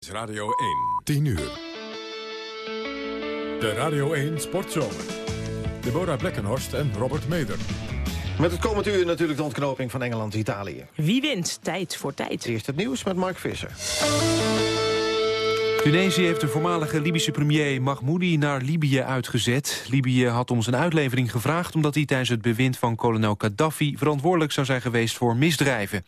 is Radio 1. 10 uur. De Radio 1 Sportzomer. Deborah Blekkenhorst en Robert Meder. Met het komend uur natuurlijk de ontknoping van Engeland-Italië. Wie wint? Tijd voor tijd. Eerst het nieuws met Mark Visser. Tunesië heeft de voormalige Libische premier Mahmoudi naar Libië uitgezet. Libië had om zijn uitlevering gevraagd... omdat hij tijdens het bewind van kolonel Gaddafi... verantwoordelijk zou zijn geweest voor misdrijven.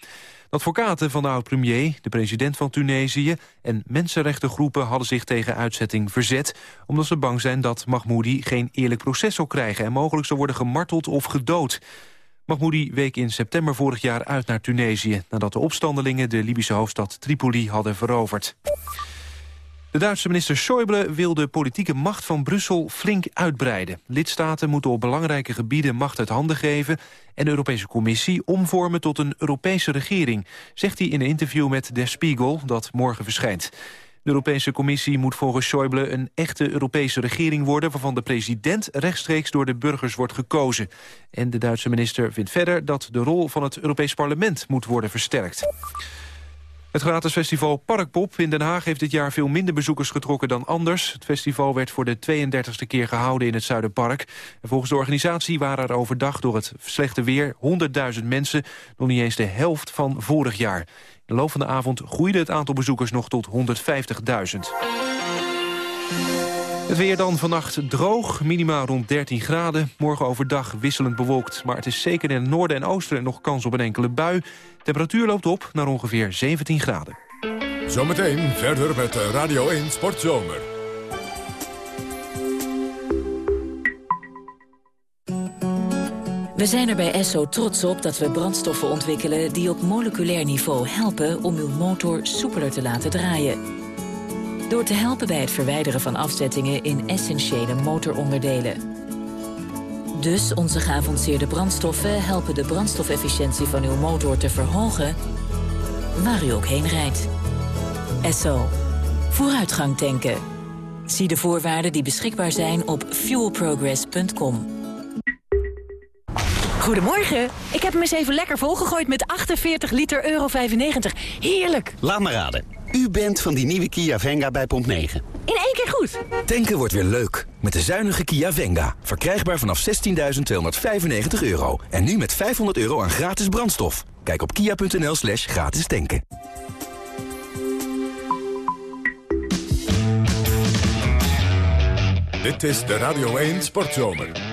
Advocaten van de oud-premier, de president van Tunesië... en mensenrechtengroepen hadden zich tegen uitzetting verzet... omdat ze bang zijn dat Mahmoudi geen eerlijk proces zal krijgen... en mogelijk zal worden gemarteld of gedood. Mahmoudi week in september vorig jaar uit naar Tunesië... nadat de opstandelingen de Libische hoofdstad Tripoli hadden veroverd. De Duitse minister Schäuble wil de politieke macht van Brussel flink uitbreiden. Lidstaten moeten op belangrijke gebieden macht uit handen geven... en de Europese Commissie omvormen tot een Europese regering... zegt hij in een interview met Der Spiegel dat morgen verschijnt. De Europese Commissie moet volgens Schäuble een echte Europese regering worden... waarvan de president rechtstreeks door de burgers wordt gekozen. En de Duitse minister vindt verder dat de rol van het Europees Parlement moet worden versterkt. Het gratis festival Parkpop in Den Haag heeft dit jaar veel minder bezoekers getrokken dan anders. Het festival werd voor de 32e keer gehouden in het Zuiderpark. En volgens de organisatie waren er overdag door het slechte weer 100.000 mensen, nog niet eens de helft van vorig jaar. In de loop van de avond groeide het aantal bezoekers nog tot 150.000. Het weer dan vannacht droog, minimaal rond 13 graden. Morgen overdag wisselend bewolkt, maar het is zeker in het noorden en oosten nog kans op een enkele bui. Temperatuur loopt op naar ongeveer 17 graden. Zometeen verder met Radio 1 Sportzomer. We zijn er bij Esso trots op dat we brandstoffen ontwikkelen... die op moleculair niveau helpen om uw motor soepeler te laten draaien door te helpen bij het verwijderen van afzettingen in essentiële motoronderdelen. Dus onze geavanceerde brandstoffen helpen de brandstofefficiëntie van uw motor te verhogen, waar u ook heen rijdt. Esso. Vooruitgang tanken. Zie de voorwaarden die beschikbaar zijn op fuelprogress.com. Goedemorgen. Ik heb hem eens even lekker volgegooid met 48 liter euro 95. Heerlijk. Laat me raden. U bent van die nieuwe Kia Venga bij Pomp 9. In één keer goed. Tanken wordt weer leuk. Met de zuinige Kia Venga. Verkrijgbaar vanaf 16.295 euro. En nu met 500 euro aan gratis brandstof. Kijk op kia.nl slash gratis tanken. Dit is de Radio 1 Sportzomer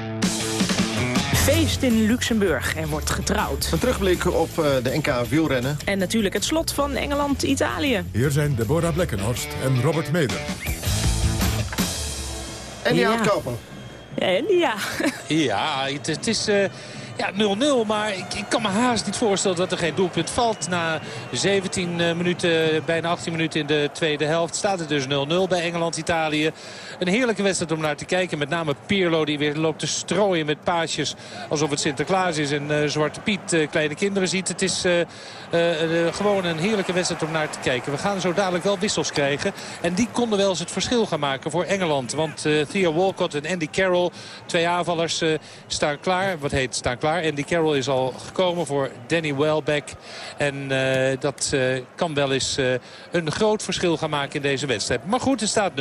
feest in Luxemburg. Er wordt getrouwd. Een terugblik op uh, de NK wielrennen. En natuurlijk het slot van Engeland-Italië. Hier zijn Deborah Blekkenhorst en Robert Meder. En die ja. Koper. En ja. ja, het, het is... Uh... Ja, 0-0. Maar ik, ik, kan me haast niet voorstellen dat er geen doelpunt valt. Na 17 uh, minuten, bijna 18 minuten in de tweede helft... staat het dus 0-0 bij Engeland-Italië. Een heerlijke wedstrijd om naar te kijken. Met name Pierlo die weer loopt te strooien met paasjes. Alsof het Sinterklaas is en uh, Zwarte Piet kleine kinderen ziet. Het is gewoon een heerlijke wedstrijd om naar te kijken. We gaan zo dadelijk wel wissels krijgen. En die konden wel eens het verschil gaan maken voor Engeland. Want Theo Walcott en Andy Carroll, twee aanvallers, staan klaar. Wat heet staan klaar? Andy Carroll is al gekomen voor Danny Welbeck. En uh, dat uh, kan wel eens uh, een groot verschil gaan maken in deze wedstrijd. Maar goed, het staat 0-0.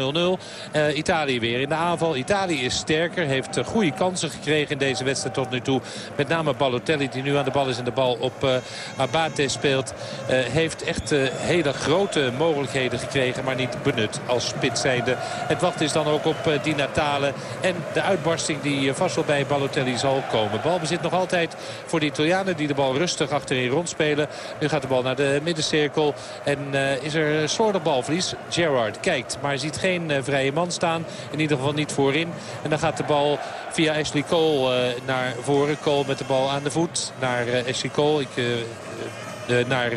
Italië weer in de aanval. Italië is sterker. Heeft goede kansen gekregen in deze wedstrijd tot nu toe. Met name Balotelli die nu aan de bal is en de bal op Abate speelt. heeft echt hele grote mogelijkheden gekregen. Maar niet benut als spits zijnde. Het wacht is dan ook op Di Natale. En de uitbarsting die vast wel bij Balotelli zal komen. Balbezit nog altijd voor de Italianen die de bal rustig achterin rondspelen. Nu gaat de bal naar de middencirkel en uh, is er slordig balverlies. Gerrard kijkt, maar ziet geen uh, vrije man staan. In ieder geval niet voorin. En dan gaat de bal via Ashley Cole uh, naar voren. Cole met de bal aan de voet naar Ashley Cole. Ik, naar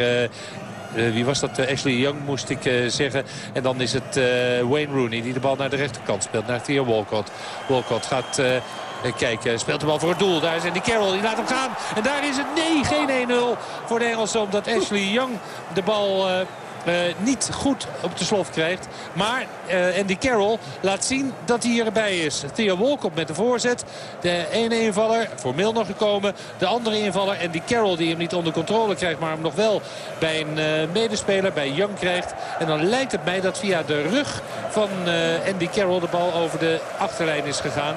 wie was dat? Ashley Young moest ik zeggen. En dan is het Wayne Rooney die de bal naar de rechterkant speelt. Naar Theo Walcott. Walcott gaat eh, Kijk, speelt de bal voor het doel. Daar is Andy Carroll, die laat hem gaan. En daar is het nee, geen 1-0 voor de Engelsen. Omdat Ashley Young de bal... Eh, niet goed op de slof krijgt. Maar Andy Carroll laat zien dat hij erbij is. Theo Wolkop met de voorzet. De ene invaller, formeel nog gekomen. De andere invaller, Andy Carroll, die hem niet onder controle krijgt... maar hem nog wel bij een medespeler, bij Young krijgt. En dan lijkt het mij dat via de rug van Andy Carroll... de bal over de achterlijn is gegaan.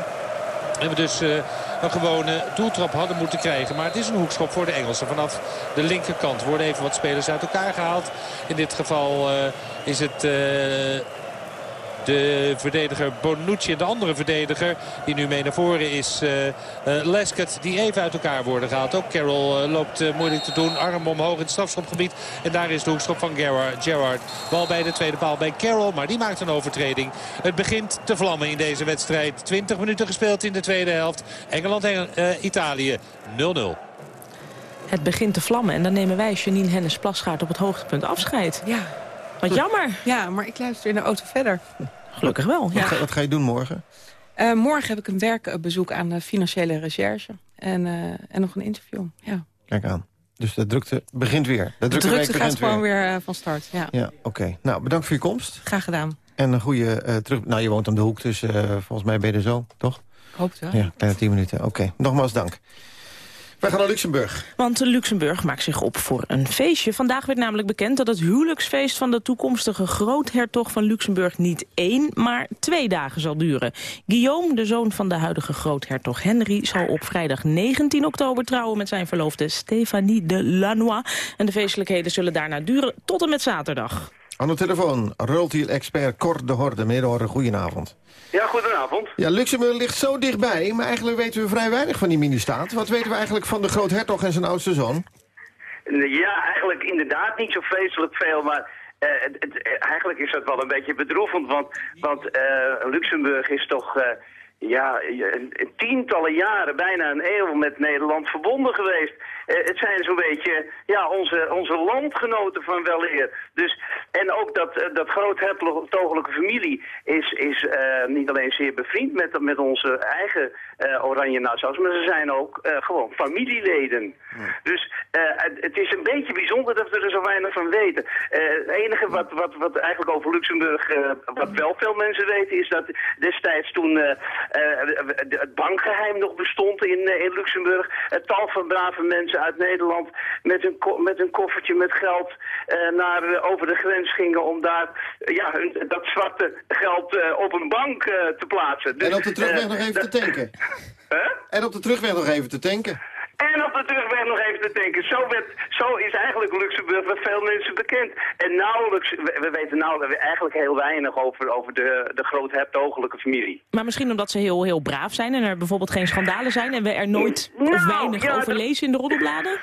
En we dus een gewone doeltrap hadden moeten krijgen. Maar het is een hoekschop voor de Engelsen. Vanaf de linkerkant worden even wat spelers uit elkaar gehaald. In dit geval uh, is het... De verdediger Bonucci en de andere verdediger die nu mee naar voren is uh, uh, Lescott. Die even uit elkaar worden gehaald. Ook Carroll uh, loopt moeilijk te doen. Arm omhoog in het strafschopgebied. En daar is de hoekschop van Gerard. Gerard. Bal bij de tweede paal bij Carroll. Maar die maakt een overtreding. Het begint te vlammen in deze wedstrijd. 20 minuten gespeeld in de tweede helft. Engeland-Italië 0-0. Het begint te vlammen en dan nemen wij Janine Hennis Plasgaard op het hoogtepunt afscheid. Ja, wat jammer. Ja, maar ik luister in de auto verder. Gelukkig wel. Ja. Wat, ga, wat, ga, je doen morgen? Uh, morgen heb ik een werkbezoek aan de financiële recherche. En, uh, en nog een interview. Ja. Kijk aan. Dus de drukte begint weer. De drukte, de drukte gaat gewoon weer, weer uh, van start. Ja, ja oké. Okay. Nou, bedankt voor je komst. Graag gedaan. En een goede terug... Nou, je woont om de hoek, dus volgens mij ben je er zo, toch? Ik hoop het wel. Ja, kleine tien minuten. Oké, okay. nogmaals dank. Wij gaan naar Luxemburg. Want Luxemburg maakt zich op voor een feestje. Vandaag werd namelijk bekend dat het huwelijksfeest van de toekomstige groothertog van Luxemburg niet één, maar twee dagen zal duren. Guillaume, de zoon van de huidige groothertog Henry, zal op vrijdag 19 oktober trouwen met zijn verloofde Stéphanie de Lannoy. En de feestelijkheden zullen daarna duren tot en met zaterdag. Aan de telefoon, expert Cor de Horde. Meneer de Horde, goedenavond. Ja, goedenavond. Ja, Luxemburg ligt zo dichtbij, maar eigenlijk weten we vrij weinig van die mini-staat. Wat weten we eigenlijk van de groothertog en zijn oudste zoon? Ja, eigenlijk inderdaad niet zo vreselijk veel, maar... Uh, het, eigenlijk is dat wel een beetje bedroevend, want, want uh, Luxemburg is toch... Uh, ja, tientallen jaren, bijna een eeuw met Nederland verbonden geweest. Het zijn zo'n beetje ja, onze, onze landgenoten van weleer. Dus, en ook dat, uh, dat groothertogelijke familie is, is uh, niet alleen zeer bevriend met, met onze eigen Oranje Nassau's, maar ze zijn ook gewoon familieleden. Dus het, het, is een beetje bijzonder dat we er zo weinig van weten. het enige wat, wat, wat eigenlijk over Luxemburg, wat wel veel mensen weten, is dat destijds toen het bankgeheim nog bestond in, in Luxemburg, het tal van brave mensen uit Nederland met een, met een koffertje met geld naar, over de grens gingen om daar uh, ja, hun, dat zwarte geld op een bank te plaatsen. Dus, en op de terugweg nog even te tanken. En op de terugweg nog even te tanken. En op de terugweg nog even te denken. Zo, werd, zo is eigenlijk Luxemburg bij veel mensen bekend. En nauwelijks, we, we weten nou eigenlijk heel weinig over, over de, de groothertogelijke familie. Maar misschien omdat ze heel, heel braaf zijn en er bijvoorbeeld geen schandalen zijn... en we er nooit nou, of weinig ja, over lezen in de roddelbladen?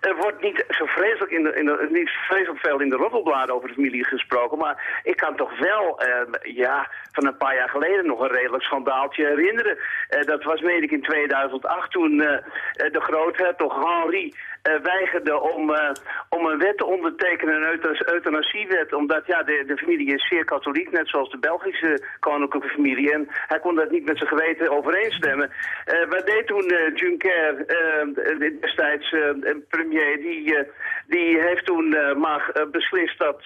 Er wordt niet zo vreselijk, in de, in de, niet vreselijk veel in de roddelbladen over de familie gesproken. Maar ik kan toch wel, uh, ja, van een paar jaar geleden nog een redelijk schandaaltje herinneren. Uh, dat was, meen ik, in 2008 toen uh, de groothertog Henri weigerde om, om een wet te ondertekenen, een euthanasiewet. Omdat, ja, de, de familie is zeer katholiek, net zoals de Belgische koninklijke familie. En hij kon dat niet met zijn geweten overeenstemmen. wat deed toen Juncker, destijds premier, die, die heeft toen maar beslist dat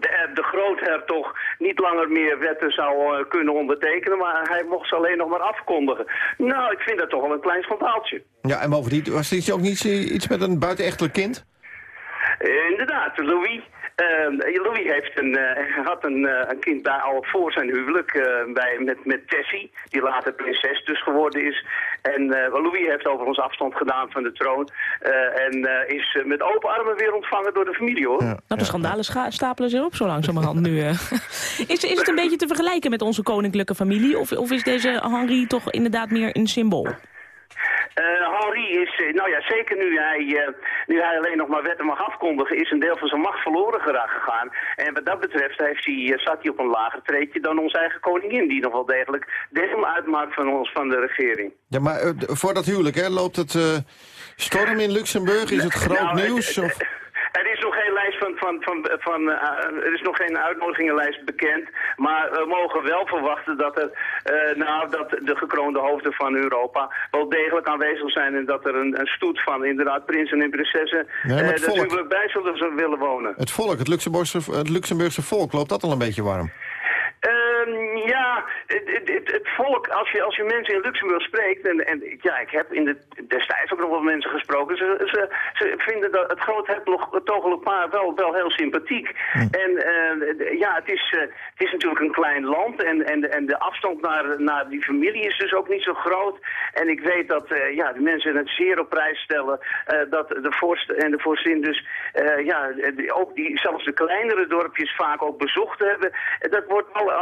de, de groothertog niet langer meer wetten zou uh, kunnen ondertekenen, maar hij mocht ze alleen nog maar afkondigen. Nou, ik vind dat toch wel een klein schandaaltje. Ja, en bovendien, was er ook niet iets met een buitenechtelijk kind? Uh, inderdaad, Louis. Uh, Louis heeft een, uh, had een, uh, een kind daar al voor zijn huwelijk bij, met, met Tessie, die later prinses dus geworden is. En Louis heeft overigens afstand gedaan van de troon en is met open armen weer ontvangen door de familie hoor. Ja, nou, de schandalen stapelen zich op zo langzamerhand nu. is, is het een beetje te vergelijken met onze koninklijke familie of, of is deze Henri toch inderdaad meer een symbool? Uh, Henri is, uh, nou ja, zeker nu hij, uh, nu hij alleen nog maar wetten mag afkondigen, is een deel van zijn macht verloren gegaan. En wat dat betreft heeft hij, zat hij op een lager treedje dan onze eigen koningin, die nog wel degelijk deel uitmaakt van ons, van de regering. Ja, maar voor dat huwelijk, hè, loopt het storm in Luxemburg? Is het groot nou, nieuws? Het, het, er is nog geen lijst van, van, eh, er is nog geen uitnodigingenlijst bekend. Maar we mogen wel verwachten dat, er, nou, dat de gekroonde hoofden van Europa wel degelijk aanwezig zijn. En dat er een, een stoet van inderdaad prinsen en prinsessen Nee, eh, volk- natuurlijk bij zullen willen wonen. Het volk, het Luxemburgse, het Luxemburgse volk, loopt dat al een beetje warm? Ehm, ja, het, het, het, volk, als je, als je mensen in Luxemburg spreekt, en, en ja, ik heb in de, destijds ook nog wel mensen gesproken, ze, ze, ze vinden dat het groot hertogelijk paar wel, wel heel sympathiek. En eh, ja, het is, eh, het is natuurlijk een klein land en, en, en de afstand naar, naar die familie is dus ook niet zo groot. En ik weet dat eh, ja, de mensen het zeer op prijs stellen dat de vorst en de vorstin dus ja, ook die, zelfs de kleinere dorpjes vaak ook bezocht hebben. En dat wordt al,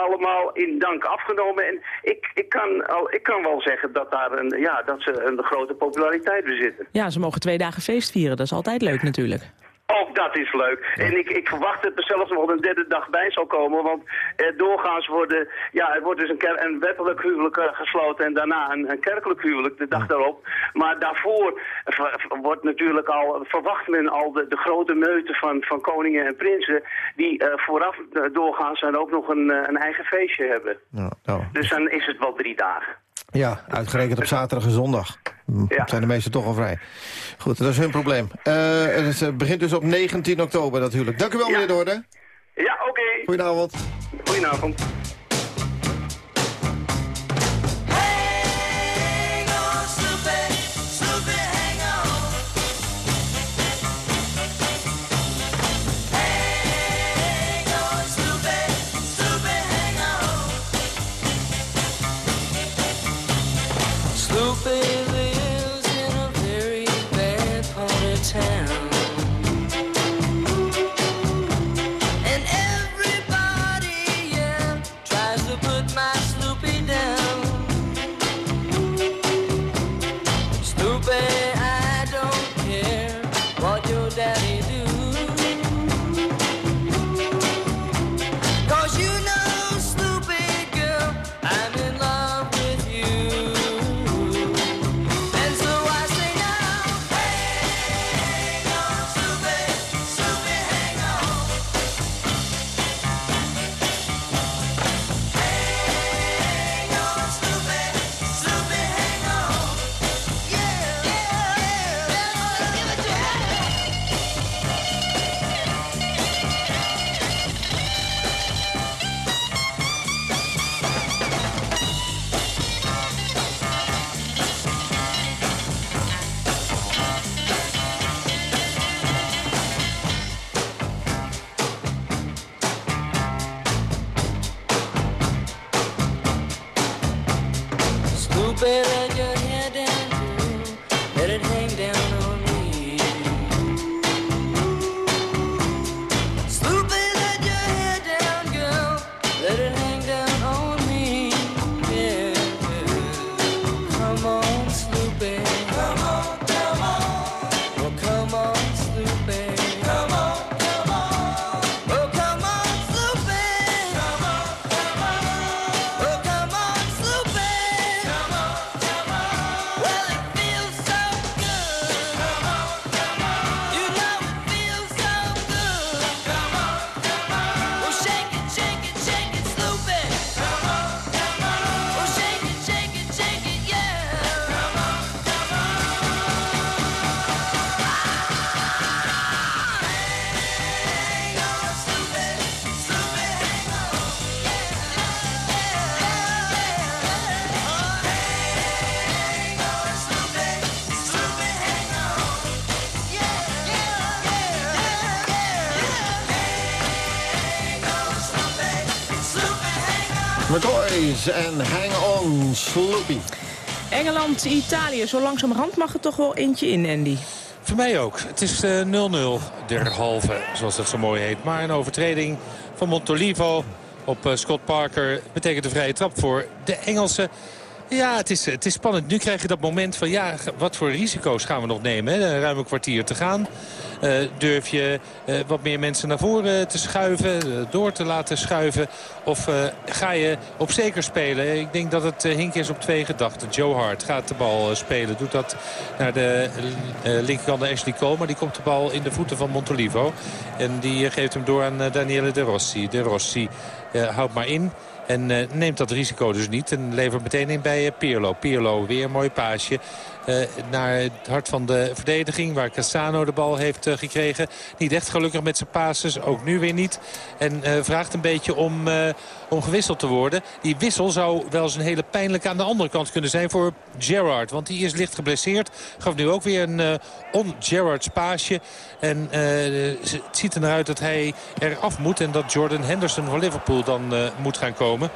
in dank afgenomen. En ik, ik, kan al, ik kan wel zeggen dat, daar een, ja, dat ze een grote populariteit bezitten. Ja, ze mogen twee dagen feest vieren. Dat is altijd leuk natuurlijk. Ook dat is leuk. En ik, ik verwacht dat er zelfs nog een derde dag bij zal komen. Want eh, doorgaans worden, ja, er wordt dus een, een wettelijk huwelijk eh, gesloten en daarna een, een kerkelijk huwelijk de dag daarop. Maar daarvoor ver- wordt natuurlijk al, verwacht men al de, de grote meute van, van koningen en prinsen. Die eh, vooraf eh, doorgaans dan ook nog een, een eigen feestje hebben. Nou, nou. Dus dan is het wel drie dagen. Ja, uitgerekend op zaterdag en zondag. Ja. Zijn de meesten toch al vrij. Goed, dat is hun probleem. Eh, het eh, begint dus op 19 oktober natuurlijk. Dank u wel, Ja. meneer Doorde. Ja, oké. Goedenavond. Goedenavond. En Hang On Sloopy. Engeland, Italië. Zo langzamerhand mag er toch wel eentje in, Andy. Voor mij ook. Het is eh, 0-0 derhalve, zoals dat zo mooi heet. Maar een overtreding van Montolivo op eh, Scott Parker betekent een vrije trap voor de Engelsen. Ja, het is, het is spannend. Nu krijg je dat moment van ja, wat voor risico's gaan we nog nemen? Hè? Een ruim een kwartier te gaan. Eh, durf je eh, wat meer mensen naar voren te schuiven, eh, door te laten schuiven? Of ga je op zeker spelen? Ik denk dat het Hink is op twee gedachten. Joe Hart gaat de bal spelen. Doet dat naar de linkerkant naar Ashley Cole. Maar die komt de bal in de voeten van Montolivo. En die geeft hem door aan Daniele De Rossi. De Rossi houdt maar in. En neemt dat risico dus niet. En levert meteen in bij Pirlo. Pirlo weer een mooi paasje. Eh, naar het hart van de verdediging. Waar Cassano de bal heeft eh, gekregen. Niet echt gelukkig met zijn passes. Ook nu weer niet. En eh, vraagt een beetje om, om gewisseld te worden. Die wissel zou wel eens een hele pijnlijke aan de andere kant kunnen zijn voor Gerrard. Want die is licht geblesseerd. Gaf nu ook weer een eh on-Gerrards paasje. En het ziet er naar uit dat hij eraf moet. En dat Jordan Henderson van Liverpool dan moet gaan komen.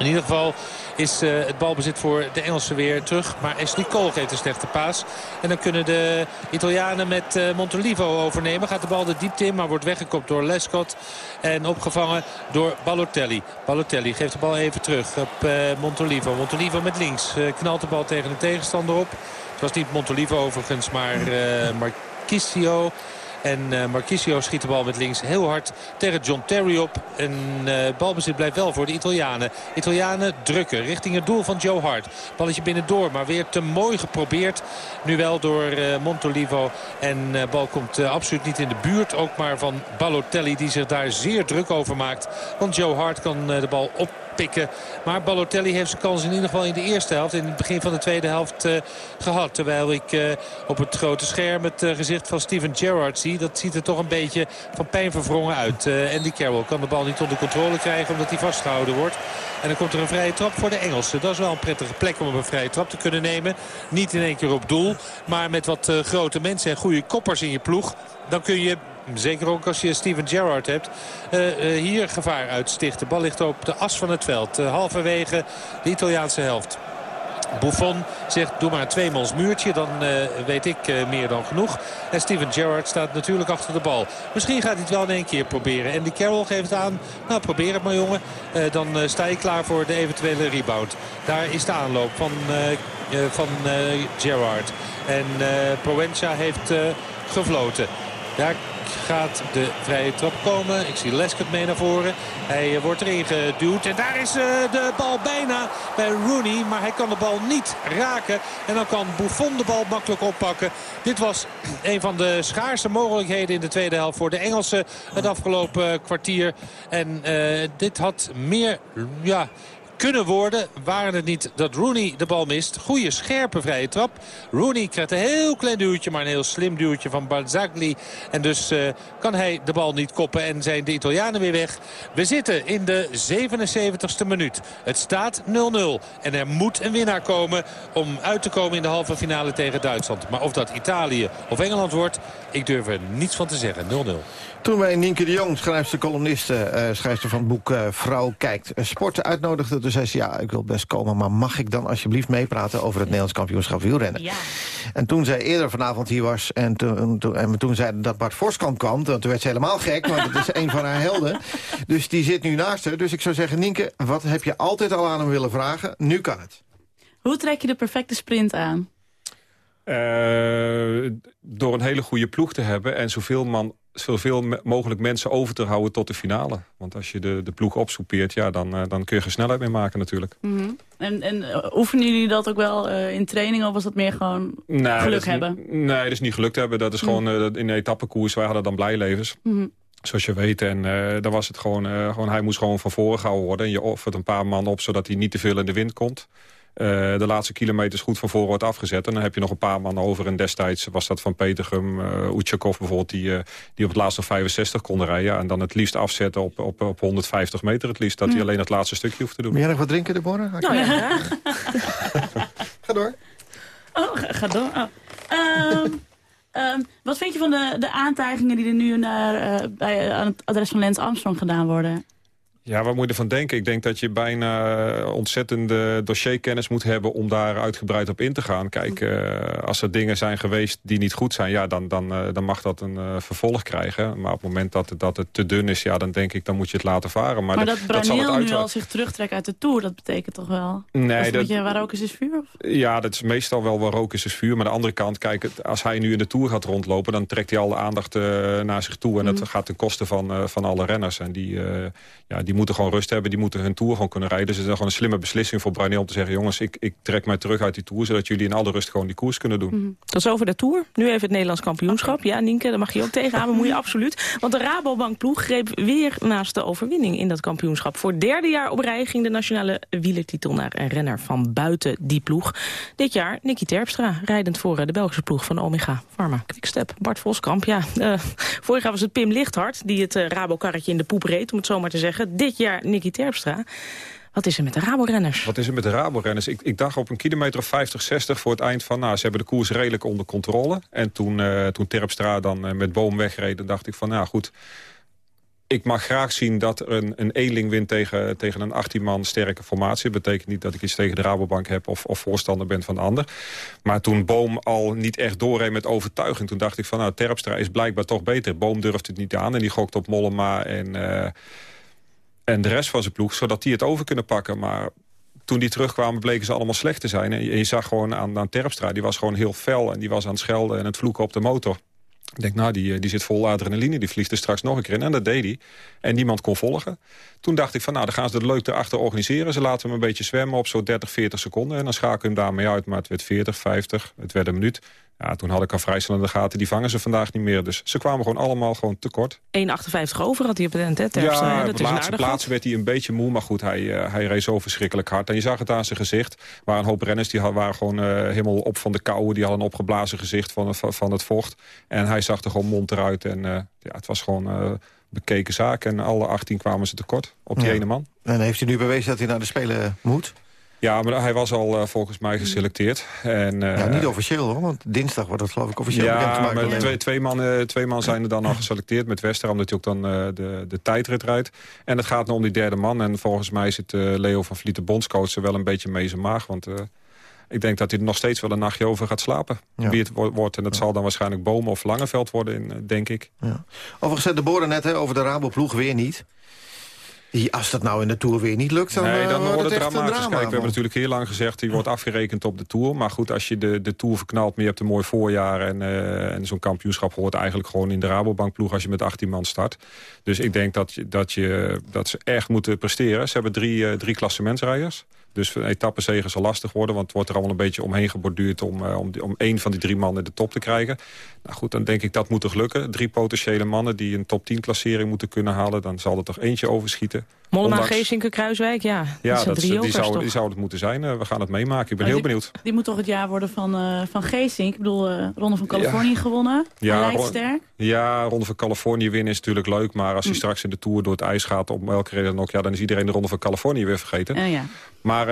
In ieder geval is eh, het balbezit voor de Engelsen weer terug. Maar Ashley Cole geeft een slechte paas. En dan kunnen de Italianen met eh, Montolivo overnemen. Gaat de bal de diepte in, maar wordt weggekopt door Lescott. En opgevangen door Balotelli. Balotelli geeft de bal even terug op eh, Montolivo. Montolivo met links. knalt de bal tegen de tegenstander op. Het was niet Montolivo overigens, maar eh Marquisio. En eh Marquisio schiet de bal met links heel hard tegen John Terry op. En eh balbezit blijft wel voor de Italianen. Italianen drukken richting het doel van Joe Hart. Balletje binnendoor, maar weer te mooi geprobeerd. Nu wel door eh, Montolivo. En de bal komt absoluut niet in de buurt. Ook maar van Balotelli die zich daar zeer druk over maakt. Want Joe Hart kan de bal op Maar Balotelli heeft zijn kans in ieder geval in de eerste helft. In het begin van de tweede helft eh, gehad. Terwijl ik eh, op het grote scherm het eh, gezicht van Steven Gerrard zie. Dat ziet er toch een beetje van pijn verwrongen uit. Andy Carroll kan de bal niet onder controle krijgen omdat hij vastgehouden wordt. En dan komt er een vrije trap voor de Engelsen. Dat is wel een prettige plek om een vrije trap te kunnen nemen. Niet in één keer op doel. Maar met wat grote mensen en goede koppers in je ploeg. Dan kun je Zeker ook als je Steven Gerrard hebt. eh, eh, hier gevaar uitstichten. De bal ligt op de as van het veld. eh, halverwege de Italiaanse helft. Buffon zegt doe maar een muurtje. Dan weet ik meer dan genoeg. En Steven Gerrard staat natuurlijk achter de bal. Misschien gaat hij het wel in één keer proberen. En die Carroll geeft aan. Nou probeer het maar jongen. Dan sta je klaar voor de eventuele rebound. Daar is de aanloop van, van Gerrard. En Proenza heeft gefloten. Daar gaat de vrije trap komen. Ik zie Lescott mee naar voren. Hij eh, wordt erin geduwd. En daar is eh, de bal bijna bij Rooney. Maar hij kan de bal niet raken. En dan kan Buffon de bal makkelijk oppakken. Dit was een van de schaarste mogelijkheden in de tweede helft voor de Engelsen. Het afgelopen kwartier. En eh, dit had meer... Ja, kunnen worden. Waren het niet dat Rooney de bal mist. Goede scherpe vrije trap. Rooney krijgt een heel klein duwtje, maar een heel slim duwtje van Barzagli. En dus eh, kan hij de bal niet koppen en zijn de Italianen weer weg. We zitten in de 77ste minuut. Het staat 0-0. En er moet een winnaar komen om uit te komen in de halve finale tegen Duitsland. Maar of dat Italië of Engeland wordt, ik durf er niets van te zeggen. 0-0. Toen wij Nienke de Jong, schrijfster, columniste, eh schrijfster van het boek eh, Vrouw Kijkt, sporten uitnodigde. Toen zei ze, ja, ik wil best komen, maar mag ik dan alsjeblieft meepraten over het Nederlands kampioenschap wielrennen? Ja. En toen zij eerder vanavond hier was en toen, toen, en toen zeiden dat Bart Voskamp kwam, toen werd ze helemaal gek, want het is een van haar helden. Dus die zit nu naast haar. Dus ik zou zeggen, Nienke, wat heb je altijd al aan hem willen vragen? Nu kan het. Hoe trek je de perfecte sprint aan? Eh, door een hele goede ploeg te hebben en zoveel, man, zoveel mogelijk mensen over te houden tot de finale. Want als je de, de ploeg opsoepeert, ja, dan, eh, dan kun je geen snelheid mee maken natuurlijk. Mhm. En, en eh, oefenen jullie dat ook wel eh, in training of was dat meer gewoon Nee, geluk hebben? nee, dat is niet gelukt hebben. Dat is gewoon eh, in de etappekoers, wij hadden dan blijlevens. Mhm. Zoals je weet. En dan was het gewoon, gewoon, hij moest gewoon van voren gehouden worden. En je offert een paar man op, zodat hij niet te veel in de wind komt. Eh, de laatste kilometers goed van voren wordt afgezet. En dan heb je nog een paar man over. En destijds was dat van Petergum, uh, Oetjakov bijvoorbeeld... Die, eh, die op het laatste 65 konden rijden. En dan het liefst afzetten op, op, op 150 meter het liefst. Dat hij alleen het laatste stukje hoeft te doen. Wil jij nog wat drinken, Deborah? Nou ja, graag. Ga door. Oh, ga, ga door. Oh. Ehm, ehm, wat vind je van de, de aantijgingen die er nu naar, eh, bij, aan het adres van Lens Armstrong gedaan worden? Ja, wat moet je ervan denken? Ik denk dat je bijna ontzettende dossierkennis moet hebben... om daar uitgebreid op in te gaan. Kijk, uh, als er dingen zijn geweest die niet goed zijn... ja, dan, dan, uh, dan mag dat een uh, vervolg krijgen. Maar op het moment dat, dat het te dun is... ja, dan denk ik, dan moet je het laten varen. Maar, maar dat Braniel nu al zich terugtrekt uit de Tour... dat betekent toch wel... Nee, dat is een dat, beetje waar rook is, is vuur? Of? Ja, dat is meestal wel waar rook is, is vuur. Maar aan de andere kant, kijk, als hij nu in de Tour gaat rondlopen... dan trekt hij al de aandacht naar zich toe. En Mhm. dat gaat ten koste van, van alle renners. En die, ja, die moeten gewoon rust hebben. Die moeten hun Tour gewoon kunnen rijden. Dus het is gewoon een slimme beslissing voor Braniel om te zeggen... jongens, ik, ik trek mij terug uit die Tour... zodat jullie in alle rust gewoon die koers kunnen doen. Mm Dat is over de Tour. Nu even het Nederlands kampioenschap. Ja, Nienke, daar mag je ook tegenaan. Maar moet je absoluut. Want de Rabobank-ploeg greep weer naast de overwinning in dat kampioenschap. Voor derde jaar op rij ging de nationale wielertitel naar een renner van buiten die ploeg. Dit jaar Nicky Terpstra, rijdend voor eh, de Belgische ploeg van Omega Pharma Quickstep. Bart Voskamp, ja. Uh, vorig jaar was het Pim Lichthart die het uh, Rabokarretje in de poep reed, om het zo maar te zeggen. Dit jaar Nicky Terpstra. Wat is er met de Rabo-renners? Wat is er met de Rabo-renners? Ik, ik, dacht op een kilometer of 50, 60 voor het eind van... nou, ze hebben de koers redelijk onder controle. En toen, uh, toen Terpstra dan uh, met Boom wegreed... dacht ik van, nou goed... Ik mag graag zien dat een, een eenling wint tegen, tegen een 18-man sterke formatie. Dat betekent niet dat ik iets tegen de Rabobank heb of, of voorstander ben van de ander. Maar toen Boom al niet echt doorreed met overtuiging... toen dacht ik van, nou, Terpstra is blijkbaar toch beter. Boom durft het niet aan en die gokt op Mollema en... Uh, en de rest van zijn ploeg, zodat die het over kunnen pakken. Maar toen die terugkwamen bleken ze allemaal slecht te zijn. En je, zag gewoon aan, aan Terpstra, die was gewoon heel fel... en die was aan het schelden en het vloeken op de motor. Ik denk, nou, die, die zit vol adrenaline, die vliegt er straks nog een keer in. En dat deed hij. En niemand kon volgen. Toen dacht ik van, nou, dan gaan ze het leuk erachter organiseren. Ze laten hem een beetje zwemmen op zo'n 30, 40 seconden. En dan schakel je hem daarmee uit. Maar het werd 40, 50, het werd een minuut. Ja, toen had ik al vrij snel in de gaten, die vangen ze vandaag niet meer. Dus ze kwamen gewoon allemaal gewoon tekort. 1,58 over had hij op het end, hè, Ja, dat op de laatste plaats werd hij een beetje moe. Maar goed, hij, uh, hij reed zo verschrikkelijk hard. En je zag het aan zijn gezicht. Er waren een hoop renners die waren gewoon uh, helemaal op van de kou. Die hadden een opgeblazen gezicht van, van, van het vocht. En hij zag er gewoon mond eruit. En uh, ja, het was gewoon bekeken zaak. En alle 18 kwamen ze tekort op die ja. ene man. En heeft hij nu bewezen dat hij naar de Spelen moet? Ja, maar hij was al uh, volgens mij geselecteerd. En, uh, ja, niet officieel hoor, want dinsdag wordt het geloof ik officieel ja, bekendgemaakt. maar twee, twee, man, twee man zijn er dan al geselecteerd met Wester... omdat hij ook dan uh, de, de tijdrit rijdt. En het gaat nu om die derde man. En volgens mij zit Leo van Vliet, de bondscoach, er wel een beetje mee zijn maag. Want ik denk dat hij er nog steeds wel een nachtje over gaat slapen. Ja. Wie het wordt. En dat ja. zal dan waarschijnlijk Bomen of Langeveld worden, in, denk ik. Ja. Overigens, de boren net hè, over de Rabo-ploeg weer niet. Die, als dat nou in de Tour weer niet lukt, dan, nee, dan uh, wordt het dramatisch. Drama, Kijk, we hebben natuurlijk heel lang gezegd... die wordt afgerekend op de Tour. Maar goed, als je de, de Tour verknalt... maar je hebt een mooi voorjaar... en, uh, en zo'n kampioenschap hoort eigenlijk gewoon in de Rabobankploeg... als je met 18 man start. Dus ik denk dat, je, dat, je, dat ze echt moeten presteren. Ze hebben drie, uh, drie klassementsrijders. Dus etappenzegen zal lastig worden... want het wordt er allemaal een beetje omheen geborduurd... om, uh, om, om één van die drie mannen de top te krijgen. Nou goed, dan denk ik dat moet toch lukken. Drie potentiële mannen die een top 10 klassering moeten kunnen halen... dan zal er toch eentje overschieten. Mollema, Ondanks... Geesinke, Kruiswijk, ja. Ja, dat, dat, drie die, zou, die zou het moeten zijn. Uh, we gaan het meemaken. Ik ben heel die, benieuwd. Die moet toch het jaar worden van, uh, van Geesink? Ik bedoel, uh, Ronde van Californië ja. gewonnen. Ja, sterk. Ja, Ronde van Californië winnen is natuurlijk leuk. Maar als hij mm. straks in de Tour door het ijs gaat... op welke reden dan ook... Ja, dan is iedereen de Ronde van Californië weer vergeten. ja. Maar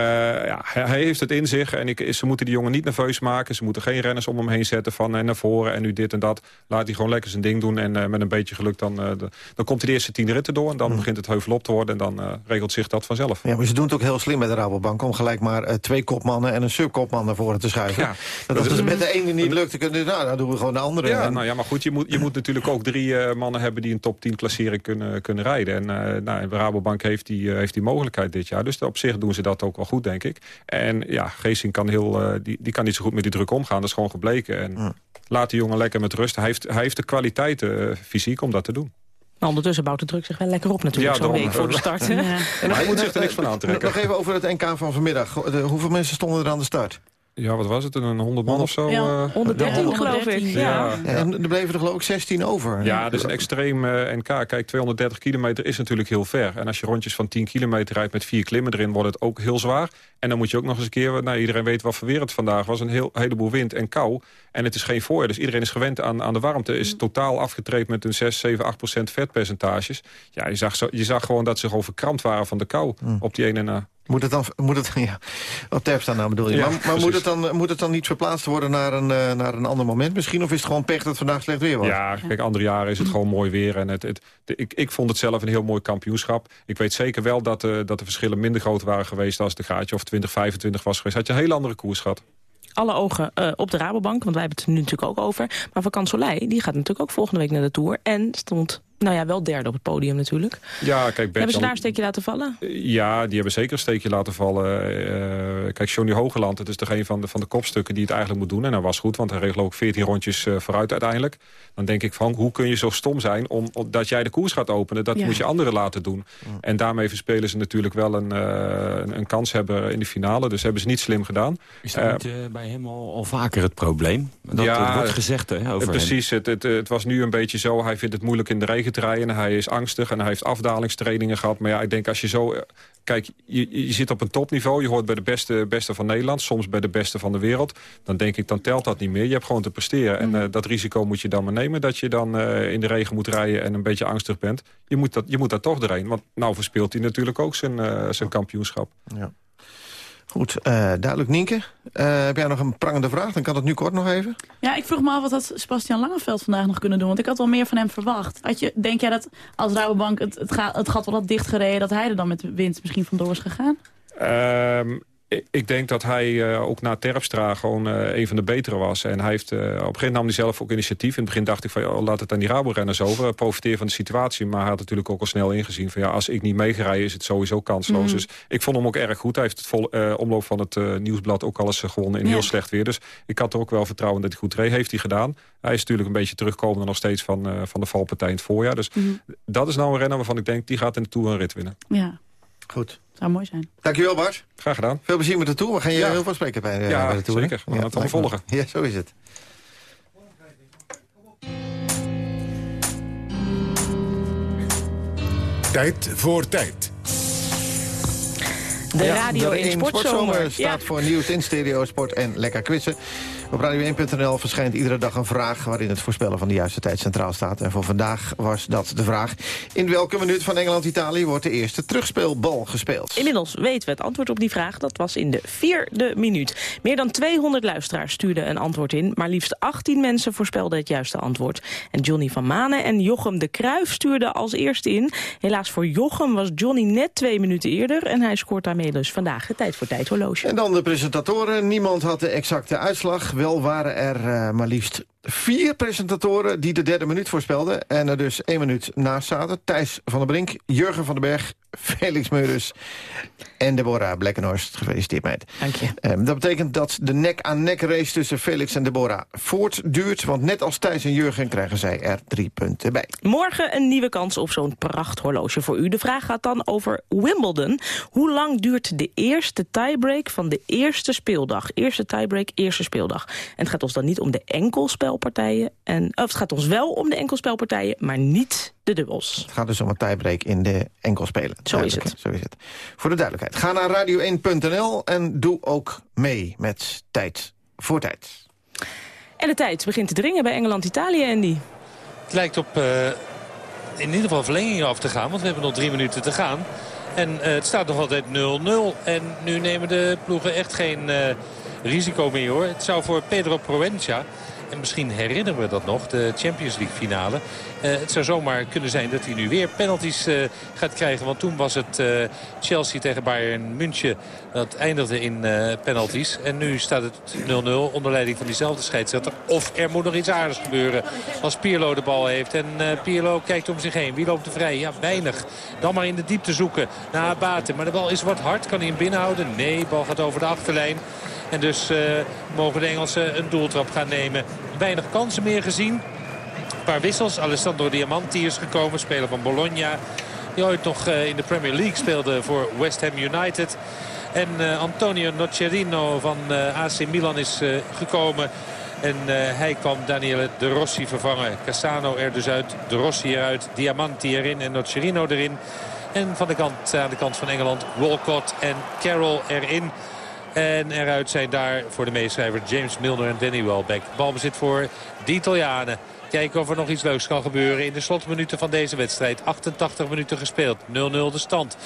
ja, hij heeft het in zich. En ik, ze moeten die jongen niet nerveus maken. Ze moeten geen renners om hem heen zetten van en naar voren en nu dit en dat. Laat hij gewoon lekker zijn ding doen. En met een beetje geluk dan, de, dan komt hij de eerste tien ritten door. En dan mm. begint het heuvel op te worden. En dan uh, regelt zich dat vanzelf. Ja, maar ze doen het ook heel slim bij de Rabobank. Om gelijk maar twee kopmannen en een subkopman naar voren te schuiven. Ja, dat, als het met de ene niet lukt, dan, kunnen, nou, dan doen we gewoon de andere. Ja, en... nou ja, maar goed, je moet, je moet natuurlijk ook drie mannen hebben die een top 10 klassering kunnen, kunnen rijden. En nou, de Rabobank heeft die, heeft die mogelijkheid dit jaar. Dus op zich doen ze dat ook wel goed, denk ik. En ja, Geesing kan, heel, die, die kan niet zo goed met die druk omgaan. Dat is gewoon gebleken. En ja. laat die jongen lekker met rust. Hij heeft, hij heeft de kwaliteiten fysiek om dat te doen. Maar ondertussen bouwt de druk zich wel lekker op natuurlijk. Ja, zo'n week voor de start. Ja. En hij moet zich er niks van aantrekken. Nog even over het NK van vanmiddag. Hoeveel mensen stonden er aan de start? Ja, wat was het? Een 100 man of zo? Ja, 113 uh, geloof ik. Ja. Ja. En er bleven er geloof ik 16 over. Ja, dat is een extreem uh, NK. Kijk, 230 kilometer is natuurlijk heel ver. En als je rondjes van 10 kilometer rijdt met vier klimmen erin... wordt het ook heel zwaar. En dan moet je ook nog eens een keer... Nou, iedereen weet wat voor weer het vandaag was. Een heel, heleboel wind en kou. En het is geen voorjaar. Dus iedereen is gewend aan, aan de warmte. Is totaal afgetraind met een 6, 7, 8 procent vetpercentages. Ja, je zag, zo, je zag gewoon dat ze gewoon verkrampt waren van de kou. Mm. Op die ene na. Moet het dan, moet het, ja, op nou bedoel je. Ja, maar maar moet, het dan, moet het dan niet verplaatst worden naar een, eh, naar een ander moment misschien? Of is het gewoon pech dat vandaag slecht weer was? Ja, kijk, andere jaren is het gewoon mooi weer. En het, het, de- ik, ik vond het zelf een heel mooi kampioenschap. Ik weet zeker wel dat, eh, dat de verschillen minder groot waren geweest... als de gaatje of 2025 was geweest. Had je een hele andere koers gehad. Alle ogen eh, op de Rabobank, want wij hebben het er nu natuurlijk ook over. Maar Van Kanselij, die gaat natuurlijk ook volgende week naar de Tour. En stond, nou ja, wel derde op het podium natuurlijk. Ja, kijk, Hebben ze daar een steekje laten vallen? Ja, die hebben zeker een steekje laten vallen. Eh, kijk, Johnny Hogeland, het is toch een van de, van de kopstukken die het eigenlijk moet doen. En hij was goed, want hij reed ook 14 rondjes eh, vooruit uiteindelijk. Dan denk ik van, hoe kun je zo stom zijn om, om- dat jij de koers gaat openen? Dat Ja. moet je anderen laten doen. En daarmee verspelen ze natuurlijk wel een, eh, een, een kans hebben in de finale. Dus hebben ze niet slim gedaan. Is dat Eh, niet eh, bij hem al, al vaker het probleem? Dat het wordt gezegd hè, over hem. Precies, het, het, het was nu een beetje zo. Hij vindt het moeilijk in de regen rijden. Hij is angstig en hij heeft afdalingstrainingen gehad. Maar ja, ik denk als je zo... eh, Kijk, je, je zit op een topniveau. Je hoort bij de beste, beste van Nederland. Soms bij de beste van de wereld. Dan denk ik, dan telt dat niet meer. Je hebt gewoon te presteren. En eh, dat risico moet je dan maar nemen. Dat je dan eh, in de regen moet rijden en een beetje angstig bent. Je moet dat, je moet daar toch doorheen. Want nou verspeelt hij natuurlijk ook zijn, zijn kampioenschap. Ja. Goed, eh, duidelijk. Nienke, eh, heb jij nog een prangende vraag? Dan kan het nu kort nog even. Ja, ik vroeg me af wat had Sebastian Langeveld vandaag nog kunnen doen. Want ik had wel meer van hem verwacht. Had je, denk jij dat als Rabobank het, het, ga, het gat wel had dichtgereden... dat hij er dan met de winst misschien vandoor was gegaan? Ehm, ik- denk dat hij eh, ook na Terpstra gewoon eh, een van de betere was. En hij heeft, eh, op een gegeven moment nam hij zelf ook initiatief. In het begin dacht ik van, joh, laat het aan die Rabo-renners over. Profiteer van de situatie. Maar hij had natuurlijk ook al snel ingezien van... ja, als ik niet mee ga rijden, is het sowieso kansloos. Mhm. Dus ik vond hem ook erg goed. Hij heeft het vol, eh, omloop van het eh, nieuwsblad ook alles gewonnen in Ja. heel slecht weer. Dus ik had er ook wel vertrouwen dat hij goed reed. Heeft hij gedaan. Hij is natuurlijk een beetje terugkomende nog steeds van, eh, van de valpartij in het voorjaar. Dus Mhm. dat is nou een renner waarvan ik denk... die gaat in de Tour een rit winnen. Ja. Goed. Zou mooi zijn. Dankjewel Bart. Graag gedaan. Veel plezier met de Tour. We gaan je Ja. heel veel spreken bij, eh, Ja, bij de Tour. zeker. We gaan het allemaal volgen. Ja, zo is het. Tijd voor tijd. De Ja, Radio de 1 1 Sportzomer. staat voor nieuws in stereo, sport en lekker quizzen. Op radio1.nl verschijnt iedere dag een vraag... waarin het voorspellen van de juiste tijd centraal staat. En voor vandaag was dat de vraag... in welke minuut van Engeland-Italië wordt de eerste terugspeelbal gespeeld? Inmiddels weten we het antwoord op die vraag. Dat was in de vierde minuut. Meer dan 200 luisteraars stuurden een antwoord in. Maar liefst 18 mensen voorspelden het juiste antwoord. En Johnny van Manen en Jochem de Kruif stuurden als eerste in. Helaas voor Jochem was Johnny net twee minuten eerder. En hij scoort daarmee dus vandaag de tijd voor tijd horloge. En dan de presentatoren. Niemand had de exacte uitslag. Wel waren er eh, maar liefst vier presentatoren die de derde minuut voorspelden. En er dus één minuut naast zaten. Thijs van der Brink, Jurgen van den Berg, Felix Meurders en Deborah Blekkenhorst. Gefeliciteerd meid. Dank je. Ehm, dat betekent dat de nek-aan-nek race tussen Felix en Deborah voortduurt. Want net als Thijs en Jurgen krijgen zij er drie punten bij. Morgen een nieuwe kans op zo'n prachthorloge voor u. De vraag gaat dan over Wimbledon. Hoe lang duurt de eerste tiebreak van de eerste speeldag? Eerste tiebreak, eerste speeldag. En het gaat ons dan niet om de enkelspelpartijen. En, of het gaat ons wel om de enkelspelpartijen, maar niet de dubbels. Het gaat dus om een tiebreak in de enkelspelen. Zo is hè? Zo is het. Voor de duidelijkheid. Ga naar radio1.nl en doe ook mee met Tijd voor Tijd. En de tijd begint te dringen bij Engeland-Italië, Andy. Het lijkt op eh, in ieder geval verlenging af te gaan. Want we hebben nog drie minuten te gaan. En eh, het staat nog altijd 0-0. En nu nemen de ploegen echt geen eh, risico meer hoor. Het zou voor Pedro Proencia... En misschien herinneren we dat nog, de Champions League finale. Eh, het zou zomaar kunnen zijn dat hij nu weer penalties eh, gaat krijgen. Want toen was het eh, Chelsea tegen Bayern München. Dat eindigde in penalties. En nu staat het 0-0 onder leiding van diezelfde scheidsrechter. Of er moet nog iets aardigs gebeuren als Pierlo de bal heeft. En Pierlo kijkt om zich heen. Wie loopt er vrij? Ja, weinig. Dan maar in de diepte zoeken naar Abate. Maar de bal is wat hard. Kan hij hem binnenhouden? Nee, de bal gaat over de achterlijn. En dus eh, mogen de Engelsen een doeltrap gaan nemen. Weinig kansen meer gezien. Een paar wissels. Alessandro Diamanti is gekomen, speler van Bologna. Die ooit nog eh, in de Premier League speelde voor West Ham United. En eh, Antonio Nocerino van AC Milan is gekomen. En hij kwam Daniele De Rossi vervangen. Cassano er dus uit, De Rossi eruit, Diamanti erin en Nocerino erin. En van de kant, aan de kant van Engeland Walcott en Carroll erin. En eruit zijn daar voor de meeschrijver James Milner en Danny Welbeck. Balbezit voor de Italianen. Kijken of er nog iets leuks kan gebeuren in de slotminuten van deze wedstrijd. 88 minuten gespeeld. 0-0 de stand.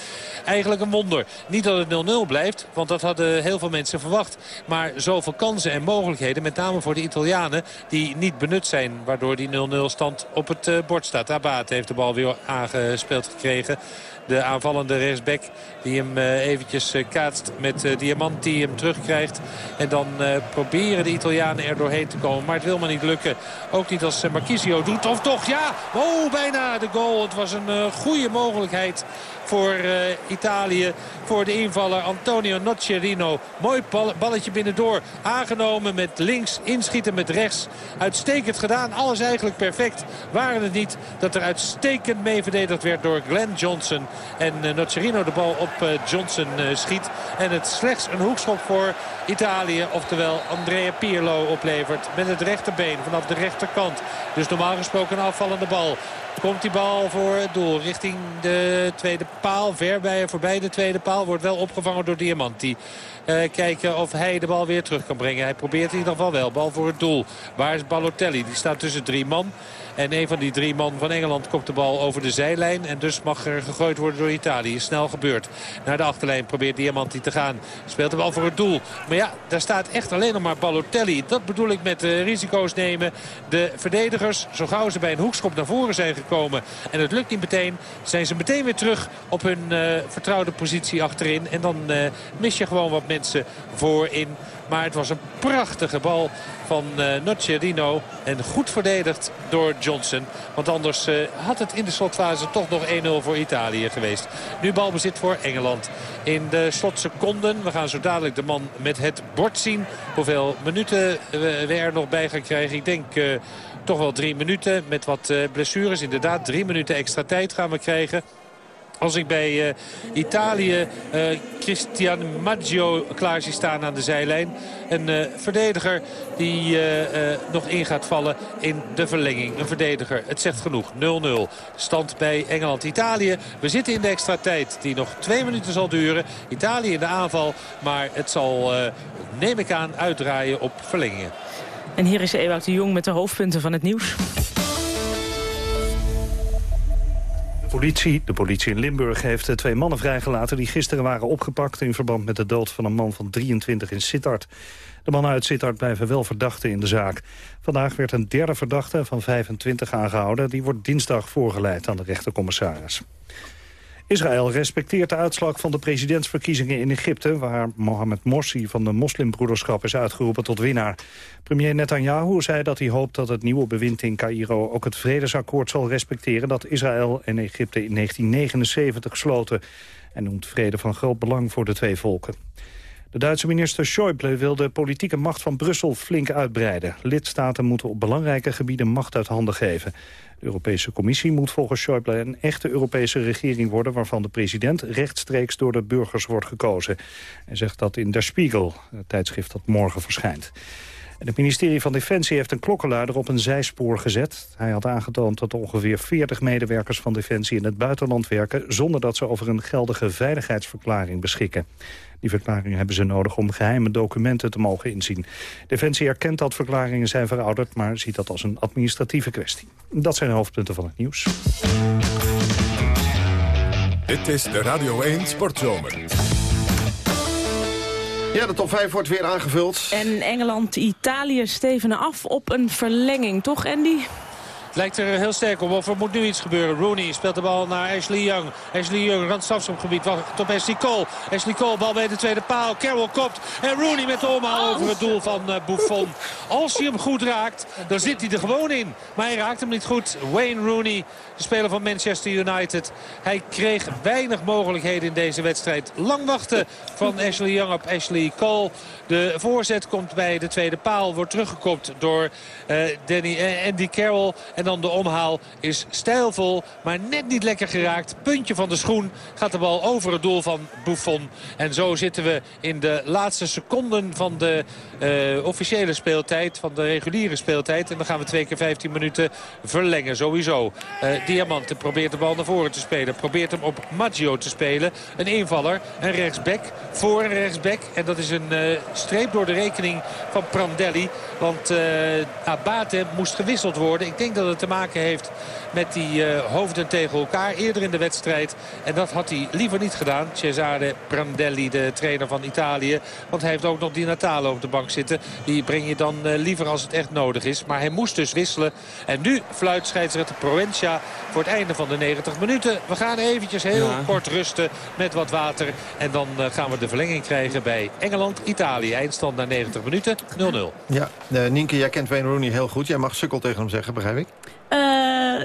Eigenlijk een wonder. Niet dat het 0-0 blijft, want dat hadden heel veel mensen verwacht. Maar zoveel kansen en mogelijkheden, met name voor de Italianen... die niet benut zijn, waardoor die 0-0 stand op het eh, bord staat. Abate heeft de bal weer aangespeeld gekregen. De aanvallende rechtsback die hem eh, eventjes eh, kaatst met uh, Diamant die hem terugkrijgt. En dan proberen de Italianen er doorheen te komen. Maar het wil maar niet lukken. Ook niet als Marquisio doet. Of toch, ja! Oh, bijna de goal. Het was een goede mogelijkheid voor uh, Italië. Voor de invaller Antonio Nocerino. Mooi balletje binnendoor. Aangenomen met links, inschieten met rechts. Uitstekend gedaan. Alles eigenlijk perfect. Waren het niet dat er uitstekend mee verdedigd werd door Glenn Johnson. En uh, Nocerino de bal op uh, Johnson schiet. En het slechts een hoekschop voor Italië. Oftewel Andrea Pirlo oplevert met het rechterbeen vanaf de rechterkant. Dus normaal gesproken een afvallende bal. Komt die bal voor het doel richting de tweede paal. Ver bij, voorbij de tweede paal. Wordt wel opgevangen door Diamanti. Uh, kijken of hij de bal weer terug kan brengen. Hij probeert in ieder geval wel. Bal voor het doel. Waar is Balotelli? Die staat tussen drie man. En een van die drie man van Engeland komt de bal over de zijlijn. En dus mag er gegooid worden door Italië. Snel gebeurd. Naar de achterlijn probeert Diamanti te gaan. Speelt de bal voor het doel. Maar ja, daar staat echt alleen nog maar Balotelli. Dat bedoel ik met uh, risico's nemen. De verdedigers, zo gauw ze bij een hoekschop naar voren zijn gekomen. En het lukt niet meteen. Zijn ze meteen weer terug op hun uh, vertrouwde positie achterin. En dan mis je gewoon wat mensen voorin. Maar het was een prachtige bal van uh, Nocerino. En goed verdedigd door Johnson. Want anders uh, had het in de slotfase toch nog 1-0 voor Italië geweest. Nu balbezit voor Engeland. In de slotseconden, we gaan zo dadelijk de man met het bord zien. Hoeveel minuten we er nog bij gaan krijgen. Ik denk... Toch wel drie minuten met wat blessures. Inderdaad, drie minuten extra tijd gaan we krijgen. Als ik bij uh, Italië uh, Christian Maggio klaar zie staan aan de zijlijn. Een uh, verdediger die nog in gaat vallen in de verlenging. Een verdediger, het zegt genoeg. 0-0. Stand bij Engeland-Italië. We zitten in de extra tijd die nog twee minuten zal duren. Italië in de aanval, maar het zal, neem ik aan, uitdraaien op verlengingen. En hier is Ewout de Jong met de hoofdpunten van het nieuws. Politie, de politie in Limburg heeft twee mannen vrijgelaten... die gisteren waren opgepakt in verband met de dood van een man van 23 in Sittard. De mannen uit Sittard blijven wel verdachten in de zaak. Vandaag werd een derde verdachte van 25 aangehouden. Die wordt dinsdag voorgeleid aan de rechtercommissaris. Israël respecteert de uitslag van de presidentsverkiezingen in Egypte... waar Mohamed Morsi van de moslimbroederschap is uitgeroepen tot winnaar. Premier Netanyahu zei dat hij hoopt dat het nieuwe bewind in Cairo... ook het vredesakkoord zal respecteren dat Israël en Egypte in 1979 sloten. En noemt vrede van groot belang voor de twee volken. De Duitse minister Schäuble wil de politieke macht van Brussel flink uitbreiden. Lidstaten moeten op belangrijke gebieden macht uit handen geven. De Europese Commissie moet volgens Schäuble een echte Europese regering worden... waarvan de president rechtstreeks door de burgers wordt gekozen. Hij zegt dat in Der Spiegel, het tijdschrift dat morgen verschijnt. Het ministerie van Defensie heeft een klokkenluider op een zijspoor gezet. Hij had aangetoond dat ongeveer 40 medewerkers van Defensie in het buitenland werken... zonder dat ze over een geldige veiligheidsverklaring beschikken. Die verklaring hebben ze nodig om geheime documenten te mogen inzien. Defensie erkent dat verklaringen zijn verouderd... maar ziet dat als een administratieve kwestie. Dat zijn de hoofdpunten van het nieuws. Dit is de Radio 1 Sportzomer. Ja, de top 5 wordt weer aangevuld. En Engeland, Italië stevenen af op een verlenging, toch Andy? Lijkt er heel sterk op. Of er moet nu iets gebeuren. Rooney speelt de bal naar Ashley Young. Ashley Young, randstafschopgebied. Wacht op Ashley Cole. Ashley Cole, bal bij de tweede paal. Carroll kopt. En Rooney met de omhaal over het doel van uh, Buffon. Als hij hem goed raakt, dan zit hij er gewoon in. Maar hij raakt hem niet goed. Wayne Rooney, de speler van Manchester United. Hij kreeg weinig mogelijkheden in deze wedstrijd. Lang wachten van Ashley Young op Ashley Cole. De voorzet komt bij de tweede paal. Wordt teruggekopt door uh, Danny, uh, Andy Carroll. En dan de omhaal is stijlvol, maar net niet lekker geraakt. Puntje van de schoen gaat de bal over het doel van Buffon. En zo zitten we in de laatste seconden van de uh, officiële speeltijd. Van de reguliere speeltijd. En dan gaan we twee keer 15 minuten verlengen. Sowieso. Uh, Diamanten probeert de bal naar voren te spelen. Probeert hem op Maggio te spelen. Een invaller. Een rechtsback. Voor een rechtsback. En dat is een uh, streep door de rekening van Prandelli. Want uh, Abate moest gewisseld worden. Ik denk dat het te maken heeft met die uh, hoofden tegen elkaar eerder in de wedstrijd. En dat had hij liever niet gedaan. Cesare Prandelli, de trainer van Italië. Want hij heeft ook nog Di Natale op de bank zitten. Die breng je dan liever als het echt nodig is. Maar hij moest dus wisselen. En nu fluit scheidsrechter Provencia voor het einde van de 90 minuten. We gaan eventjes heel ja. kort rusten met wat water. En dan uh, gaan we de verlenging krijgen bij Engeland-Italië. Eindstand na 90 minuten 0-0. Ja, uh, Nienke, jij kent Wayne Rooney heel goed. Jij mag sukkel tegen hem zeggen, begrijp ik? Uh,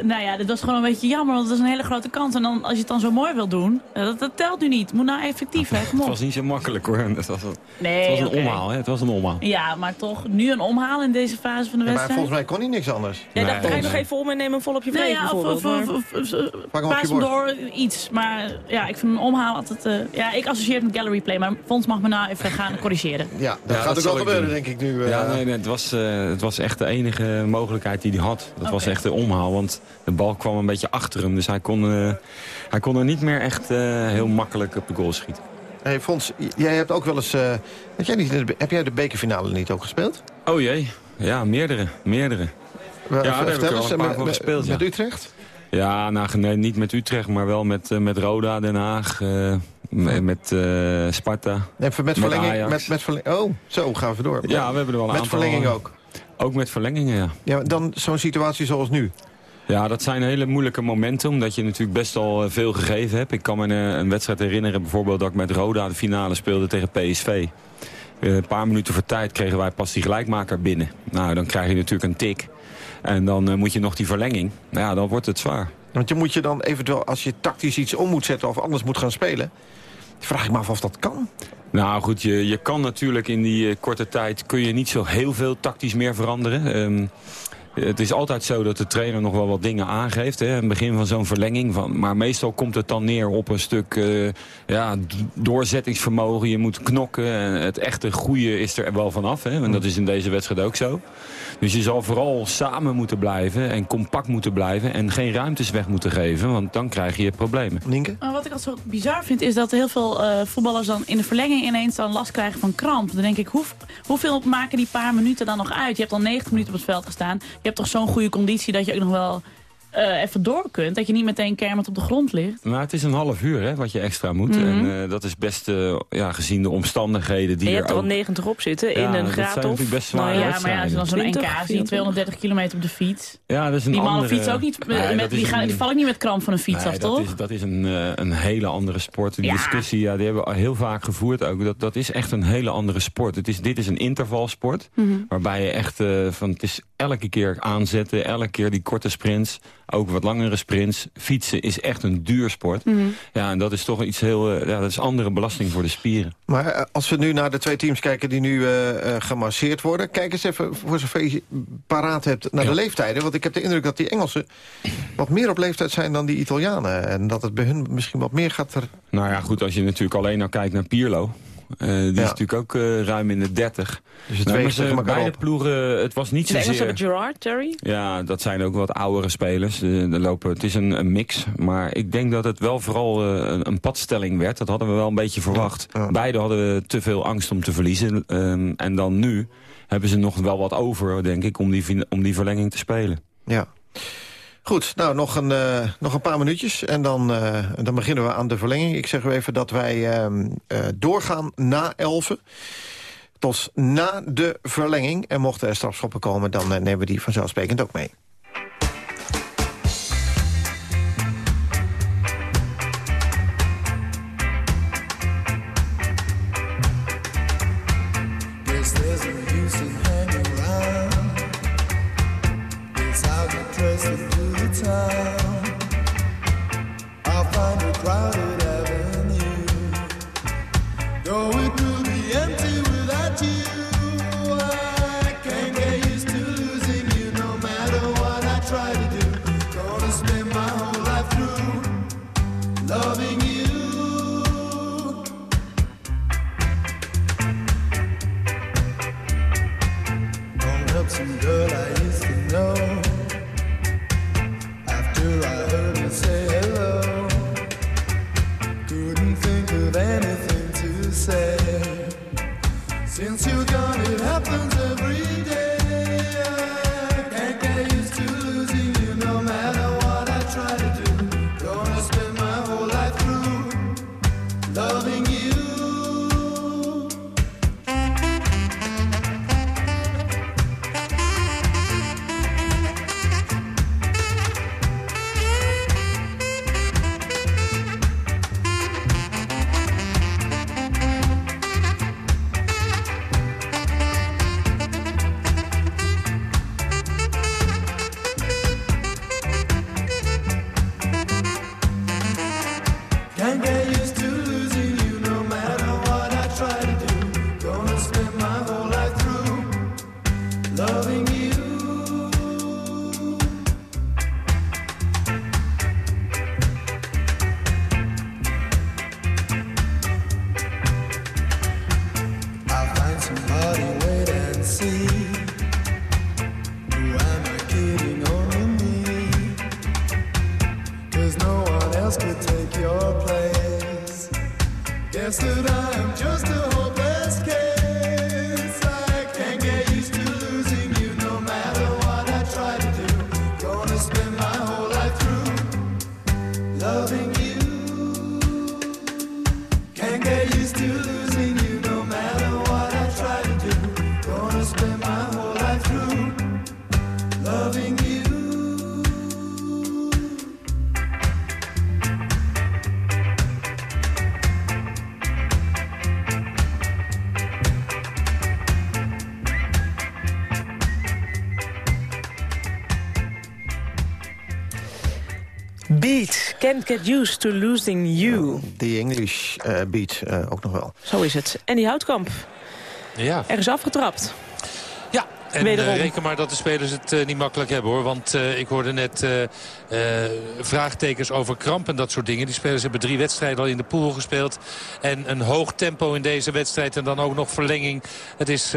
nou ja, dit was gewoon een beetje jammer, want het is een hele grote kans. En dan, als je het dan zo mooi wil doen, dat, dat telt nu niet. Moet nou effectief, hè? Kom op. Het was niet zo makkelijk, hoor. Het was, een, nee, het was een okay. omhaal, hè? Het was een omhaal. Ja, maar toch nu een omhaal in deze fase van de ja, wedstrijd. Maar volgens mij kon hij niks anders. Ja, nee, dan ga je nog even om en neem hem vol op je vlees, nee, ja, bijvoorbeeld. Of, of, of, of, paas hem door, iets. Maar ja, ik vind een omhaal altijd... Uh, ja, ik associeer het met gallery play, maar Fons mag me nou even gaan corrigeren. Ja, dat ja, gaat dat ook wel gebeuren, doen. denk ik nu. Uh, ja, nee, nee, het, was, uh, het was echt de enige mogelijkheid die hij had. Dat okay. was echt de omhaal, want de bal kwam een beetje achter hem. Dus hij kon, uh, hij kon er niet meer echt uh, heel makkelijk op de goal schieten. Hey Fons, jij hebt ook wel eens... Uh, jij niet, heb jij de bekerfinale niet ook gespeeld? Oh jee, ja, meerdere, meerdere. Ja, daar heb ik eens, een paar met, van gespeeld, met ja. Utrecht? Ja, nou, nee, niet met Utrecht, maar wel met, met Roda, Den Haag, met, met uh, Sparta. Nee, met verlenging, met, met verlenging. Oh, zo gaan we door. Ja, we hebben er wel een met aantal. verlenging ook? Ook met verlengingen, ja. Ja, dan zo'n situatie zoals nu? Ja, dat zijn hele moeilijke momenten, omdat je natuurlijk best al veel gegeven hebt. Ik kan me een, een wedstrijd herinneren, bijvoorbeeld dat ik met Roda de finale speelde tegen PSV. Een paar minuten voor tijd kregen wij pas die gelijkmaker binnen. Nou, dan krijg je natuurlijk een tik. En dan moet je nog die verlenging. Nou ja, dan wordt het zwaar. Want je moet je dan eventueel, als je tactisch iets om moet zetten of anders moet gaan spelen... vraag ik me af of dat kan. Nou goed, je, je kan natuurlijk in die uh, korte tijd... kun je niet zo heel veel tactisch meer veranderen. Um, het is altijd zo dat de trainer nog wel wat dingen aangeeft. Hè, het begin van zo'n verlenging. Van, maar meestal komt het dan neer op een stuk uh, ja, doorzettingsvermogen. Je moet knokken. En het echte goede is er wel vanaf. Hè, en dat is in deze wedstrijd ook zo. Dus je zal vooral samen moeten blijven en compact moeten blijven... en geen ruimtes weg moeten geven, want dan krijg je problemen. Nienke? Maar wat ik altijd zo bizar vind, is dat heel veel uh, voetballers dan in de verlenging ineens dan last krijgen van kramp. Dan denk ik, hoe, hoeveel maken die paar minuten dan nog uit? Je hebt al 90 minuten op het veld gestaan. Je hebt toch zo'n goede conditie dat je ook nog wel... Uh, even door kunt. Dat je niet meteen kermend op de grond ligt. Maar het is een half uur hè, wat je extra moet. Mm -hmm. En uh, dat is best uh, ja, gezien de omstandigheden die en je er hebt er ook... al 90 op zitten in ja, een graad of. best zwaar nou, ja, maar ja, als je dan zo'n NK ziet, 230 kilometer op de fiets. Ja, dat is een die mannen andere... fietsen ook niet, nee, met, die, gaan, een... die vallen niet met kramp van een fiets nee, af, dat toch? Is, dat is een, uh, een hele andere sport. Die ja. discussie, ja, die hebben we heel vaak gevoerd ook. Dat, dat is echt een hele andere sport. Het is, dit is een intervalsport, Mhm. mm -hmm. waarbij je echt uh, van het is elke keer aanzetten, elke keer die korte sprints, ook wat langere sprints. Fietsen is echt een duur sport. Mhm. Mm -hmm. Ja, en dat is toch iets heel, uh, ja, dat is andere belasting voor de spieren. Maar uh, als we nu naar de twee teams kijken die nu uh, gemasseerd worden, kijk eens even voor zover je paraat hebt naar ja. de leeftijden. Want ik heb de indruk dat die Engelsen wat meer op leeftijd zijn dan die Italianen. En dat het bij hun misschien wat meer gaat er... Nou ja, goed, als je natuurlijk alleen nou kijkt naar Pirlo. Uh, die ja. is natuurlijk ook uh, ruim in de 30. Dus het nou, weegt elkaar beide op. ploegen, het was niet de zozeer... Hebben Gerard, Terry? Ja, dat zijn ook wat oudere spelers. De, de lopen, het is een, een, mix. Maar ik denk dat het wel vooral uh, een, een, padstelling werd. Dat hadden we wel een beetje verwacht. Ja. Beide hadden te veel angst om te verliezen. Um, en dan nu hebben ze nog wel wat over, denk ik, om die, om die verlenging te spelen. Ja. Goed, nou nog een, uh, nog een paar minuutjes en dan, uh, dan beginnen we aan de verlenging. Ik zeg u even dat wij uh, doorgaan na 11 tot na de verlenging. En mochten er strafschoppen komen, dan nemen we die vanzelfsprekend ook mee. Guess that I am just a can't get used to losing you. Die English eh, beat eh, ook nog wel. Zo is het. En die houtkamp, Ja. er is afgetrapt. En Wederom. eh, reken maar dat de spelers het eh, niet makkelijk hebben hoor. Want eh, ik hoorde net vraagtekens over kramp en dat soort dingen. Die spelers hebben drie wedstrijden al in de pool gespeeld. En een hoog tempo in deze wedstrijd en dan ook nog verlenging. Het is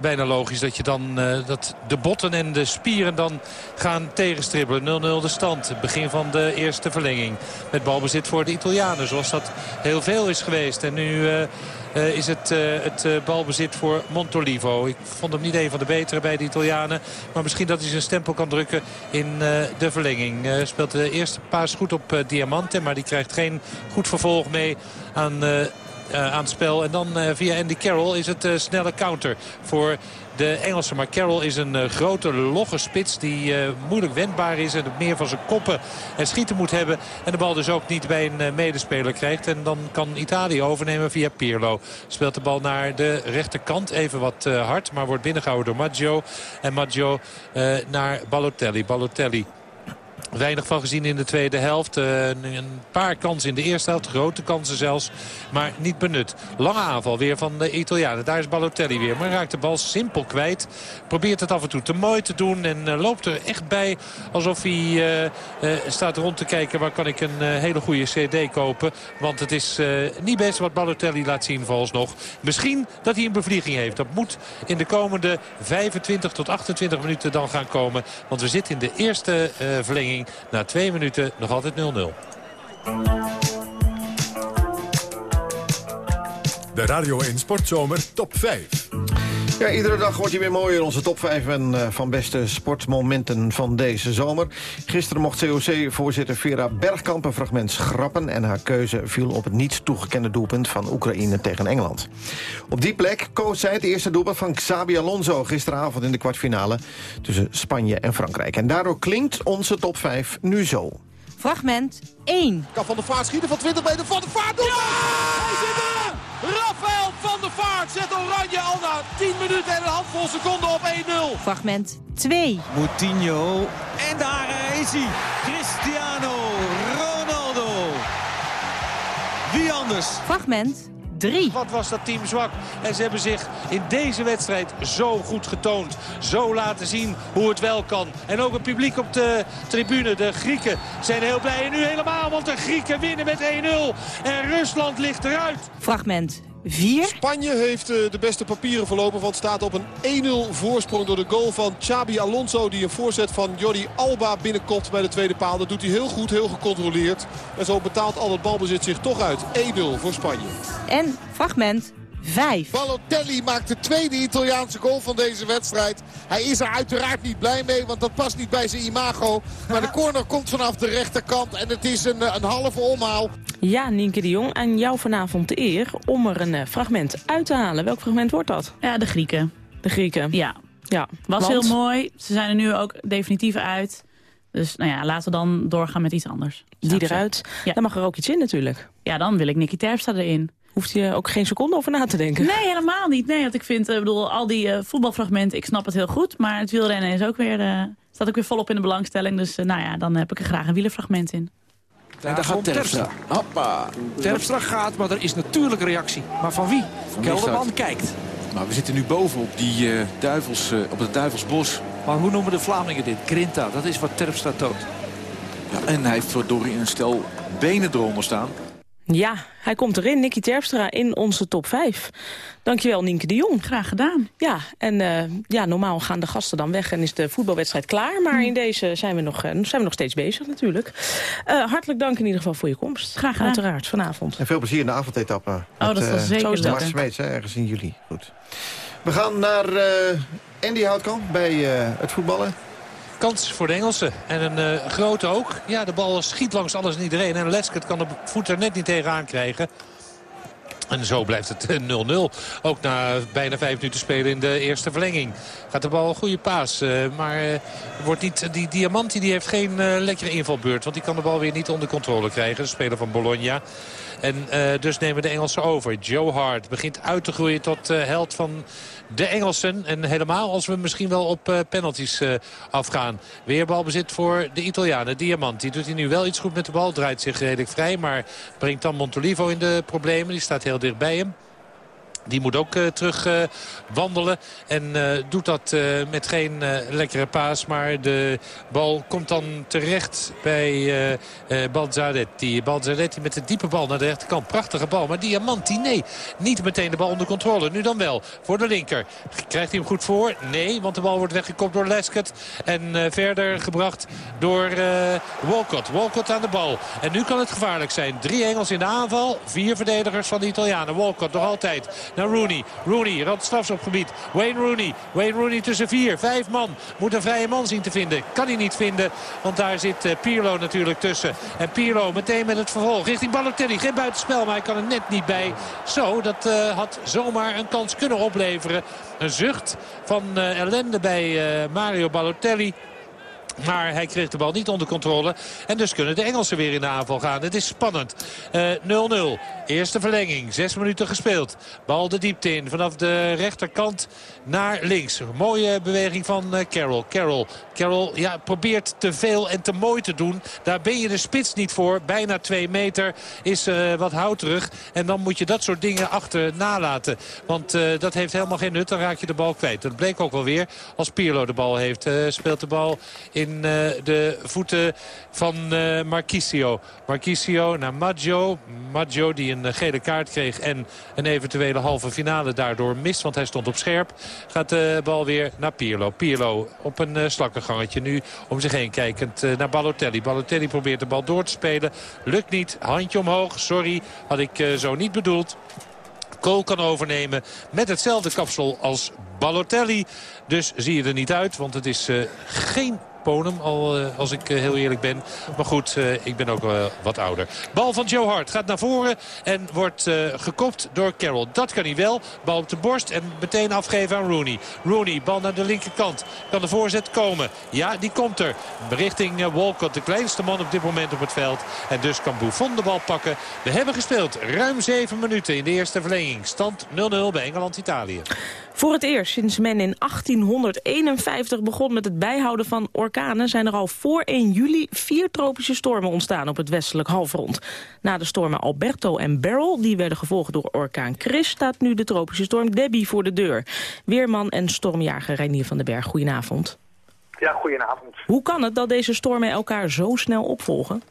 bijna logisch dat, je dan, dat de botten en de spieren dan gaan tegenstribbelen. 0-0 de stand. Het begin van de eerste verlenging. Met balbezit voor de Italianen zoals dat heel veel is geweest. En nu... eh, is het, eh, het eh, balbezit voor Montolivo. Ik vond hem niet een van de betere bij de Italianen. Maar misschien dat hij zijn stempel kan drukken in de verlenging. Speelt de eerste paas goed op Diamante. Maar die krijgt geen goed vervolg mee aan... aan het spel. En dan via Andy Carroll is het snelle counter voor de Engelsen. Maar Carroll is een eh, grote, logge spits die eh, moeilijk wendbaar is. En het meer van zijn koppen en schieten moet hebben. En de bal dus ook niet bij een eh, medespeler krijgt. En dan kan Italië overnemen via Pirlo. Speelt de bal naar de rechterkant. Even wat hard, maar wordt binnengehouden door Maggio. En Maggio naar Balotelli. Balotelli. Weinig van gezien in de tweede helft. Eh, een paar kansen in de eerste helft. Grote kansen zelfs. Maar niet benut. Lange aanval weer van de Italianen. Daar is Balotelli weer. Maar raakt de bal simpel kwijt. Probeert het af en toe te mooi te doen. En eh, loopt er echt bij alsof hij eh, staat rond te kijken. Waar kan ik een hele goede cd kopen. Want het is niet best wat Balotelli laat zien vooralsnog. Misschien dat hij een bevlieging heeft. Dat moet in de komende 25 tot 28 minuten dan gaan komen. Want we zitten in de eerste eh, Na twee minuten nog altijd 0-0. De Radio 1 Sportzomer Top 5. Ja, iedere dag wordt hij weer mooier, onze top 5 en, eh, van beste sportmomenten van deze zomer. Gisteren mocht COC-voorzitter Vera Bergkamp een fragment schrappen... en haar keuze viel op het niet toegekende doelpunt van Oekraïne tegen Engeland. Op die plek koos zij het eerste doelpunt van Xabi Alonso... gisteravond in de kwartfinale tussen Spanje en Frankrijk. En daardoor klinkt onze top 5 nu zo. Fragment 1. Kan Van der Vaart schieten van 20 meter. Van der Vaart doet ja! Hij zit er! Rafael zet Oranje al na 10 minuten en een handvol seconden op 1-0. Fragment 2. Moutinho. En daar is hij. Cristiano Ronaldo. Wie anders? Fragment 3. Wat was dat team zwak. En ze hebben zich in deze wedstrijd zo goed getoond. Zo laten zien hoe het wel kan. En ook het publiek op de tribune. De Grieken zijn heel blij. En nu helemaal, want de Grieken winnen met 1-0. En Rusland ligt eruit. Fragment 4. Spanje heeft eh, de beste papieren verlopen. Want staat op een 1-0 voorsprong door de goal van Xabi Alonso. Die een voorzet van Jordi Alba binnenkomt bij de tweede paal. Dat doet hij heel goed, heel gecontroleerd. En zo betaalt al het balbezit zich toch uit. 1-0 voor Spanje. En fragment 5. Balotelli maakt de tweede Italiaanse goal van deze wedstrijd. Hij is er uiteraard niet blij mee, want dat past niet bij zijn imago. Maar de corner komt vanaf de rechterkant en het is een, een halve omhaal. Ja, Nienke de Jong, aan jou vanavond de eer om er een eh, fragment uit te halen. Welk fragment wordt dat? Ja, de Grieken. De Grieken. Ja. Ja, Was want- heel mooi. Ze zijn er nu ook definitief uit. Dus nou ja, laten we dan doorgaan met iets anders. Die eruit. Dan mag er ook iets in natuurlijk. Ja, dan wil ik Nicky Terpstra erin. Hoeft je ook geen seconde over na te denken? Nee, helemaal niet. Nee, want ik vind, eh, bedoel, al die eh, voetbalfragmenten, ik snap het heel goed. Maar het wielrennen is ook weer, eh, staat ook weer volop in de belangstelling. Dus eh, nou ja, dan heb ik er graag een wielerfragment in. En daar gaat Terpstra. Hoppa. Terpstra gaat, maar er is natuurlijk reactie. Maar van wie? Kelderman kijkt. Maar we zitten nu boven op, die, eh, duivels, eh, op het Duivelsbos. Maar hoe noemen de Vlamingen dit? Grinta, dat is wat Terpstra toont. Ja, en hij heeft verdorie een stel benen eronder staan. Ja, hij komt erin. Nicky Terpstra in onze top 5. Dankjewel, Nienke de Jong. Graag gedaan. Ja, en eh, ja, normaal gaan de gasten dan weg en is de voetbalwedstrijd klaar. Maar in deze zijn we nog, eh, zijn we nog steeds bezig natuurlijk. Eh, hartelijk dank in ieder geval voor je komst. Graag gedaan. Uiteraard, vanavond. En veel plezier in de avondetappe. Oh, dat zal eh, zeker lukken. Smeets, hè, ergens in juli. Goed. We gaan naar eh, Andy Houtkamp bij eh, het voetballen. Kans voor de Engelsen. En een eh, grote ook. Ja, de bal schiet langs alles en iedereen. En Leskert kan de voet er net niet tegenaan krijgen. En zo blijft het eh, 0-0. Ook na bijna vijf minuten spelen in de eerste verlenging. Gaat de bal een goede paas. eh, maar eh, wordt niet, die Diamanti die heeft geen eh, lekkere invalbeurt. Want die kan de bal weer niet onder controle krijgen. De speler van Bologna. En eh, dus nemen de Engelsen over. Joe Hart begint uit te groeien tot eh, held van de Engelsen. En helemaal als we misschien wel op eh, penalties afgaan. Weer balbezit voor de Italianen. Diamanti doet hij nu wel iets goed met de bal. Draait zich redelijk vrij. Maar brengt dan Montolivo in de problemen. Die staat heel dicht bij hem. Die moet ook eh, terug eh, wandelen. En eh, doet dat met geen lekkere paas. Maar de bal komt dan terecht bij Balzaretti. Balzaretti met de diepe bal naar de rechterkant. Prachtige bal. Maar Diamanti, nee. Niet meteen de bal onder controle. Nu dan wel. Voor de linker. Krijgt hij hem goed voor? Nee, want de bal wordt weggekopt door Lescott. En verder gebracht door eh, Walcott. Walcott aan de bal. En nu kan het gevaarlijk zijn. Drie Engels in de aanval. Vier verdedigers van de Italianen. Walcott nog altijd naar Rooney. Rooney, rand strafschopgebied. Wayne Rooney. Wayne Rooney tussen vier. Vijf man. Moet een vrije man zien te vinden. Kan hij niet vinden. Want daar zit eh, Pirlo natuurlijk tussen. En Pirlo meteen met het vervolg richting Balotelli. Geen buitenspel, maar hij kan er net niet bij. Zo, dat eh, had zomaar een kans kunnen opleveren. Een zucht van eh, ellende bij Mario Balotelli. Maar hij kreeg de bal niet onder controle. En dus kunnen de Engelsen weer in de aanval gaan. Het is spannend. Eh, 0-0. Eerste verlenging. Zes minuten gespeeld. Bal de diepte in. Vanaf de rechterkant naar links. Mooie beweging van eh, Carroll. Carroll. Carroll ja, probeert te veel en te mooi te doen. Daar ben je de spits niet voor. Bijna twee meter is eh, wat houterig. En dan moet je dat soort dingen achter nalaten. Want eh, dat heeft helemaal geen nut. Dan raak je de bal kwijt. Dat bleek ook wel weer. Als Pirlo de bal heeft, eh, speelt de bal in eh, de voeten van eh Marquisio. Marquisio naar Maggio. Maggio die een eh, gele kaart kreeg en een eventuele halve finale daardoor mist. Want hij stond op scherp. Gaat de bal weer naar Pirlo. Pirlo op een slakkengangetje nu om zich heen kijkend naar Balotelli. Balotelli probeert de bal door te spelen. Lukt niet. Handje omhoog. Sorry, had ik zo niet bedoeld. Kool kan overnemen met hetzelfde kapsel als Balotelli. Dus zie je er niet uit, want het is geen Ponem, al, eh, als ik eh, heel eerlijk ben. Maar goed, eh, ik ben ook wat ouder. Bal van Joe Hart gaat naar voren en wordt gekopt door Carroll. Dat kan hij wel. Bal op de borst en meteen afgeven aan Rooney. Rooney, bal naar de linkerkant. Kan de voorzet komen? Ja, die komt er. Richting Walcott, de kleinste man op dit moment op het veld. En dus kan Buffon de bal pakken. We hebben gespeeld ruim zeven minuten in de eerste verlenging. Stand 0-0 bij Engeland-Italië. Voor het eerst sinds men in 1851 begon met het bijhouden van orkanen... zijn er al voor 1 juli vier tropische stormen ontstaan op het westelijk halfrond. Na de stormen Alberto en Beryl, die werden gevolgd door orkaan Chris... staat nu de tropische storm Debbie voor de deur. Weerman en stormjager Reinier van den Berg, goedenavond. Ja, goedenavond. Hoe kan het dat deze stormen elkaar zo snel opvolgen?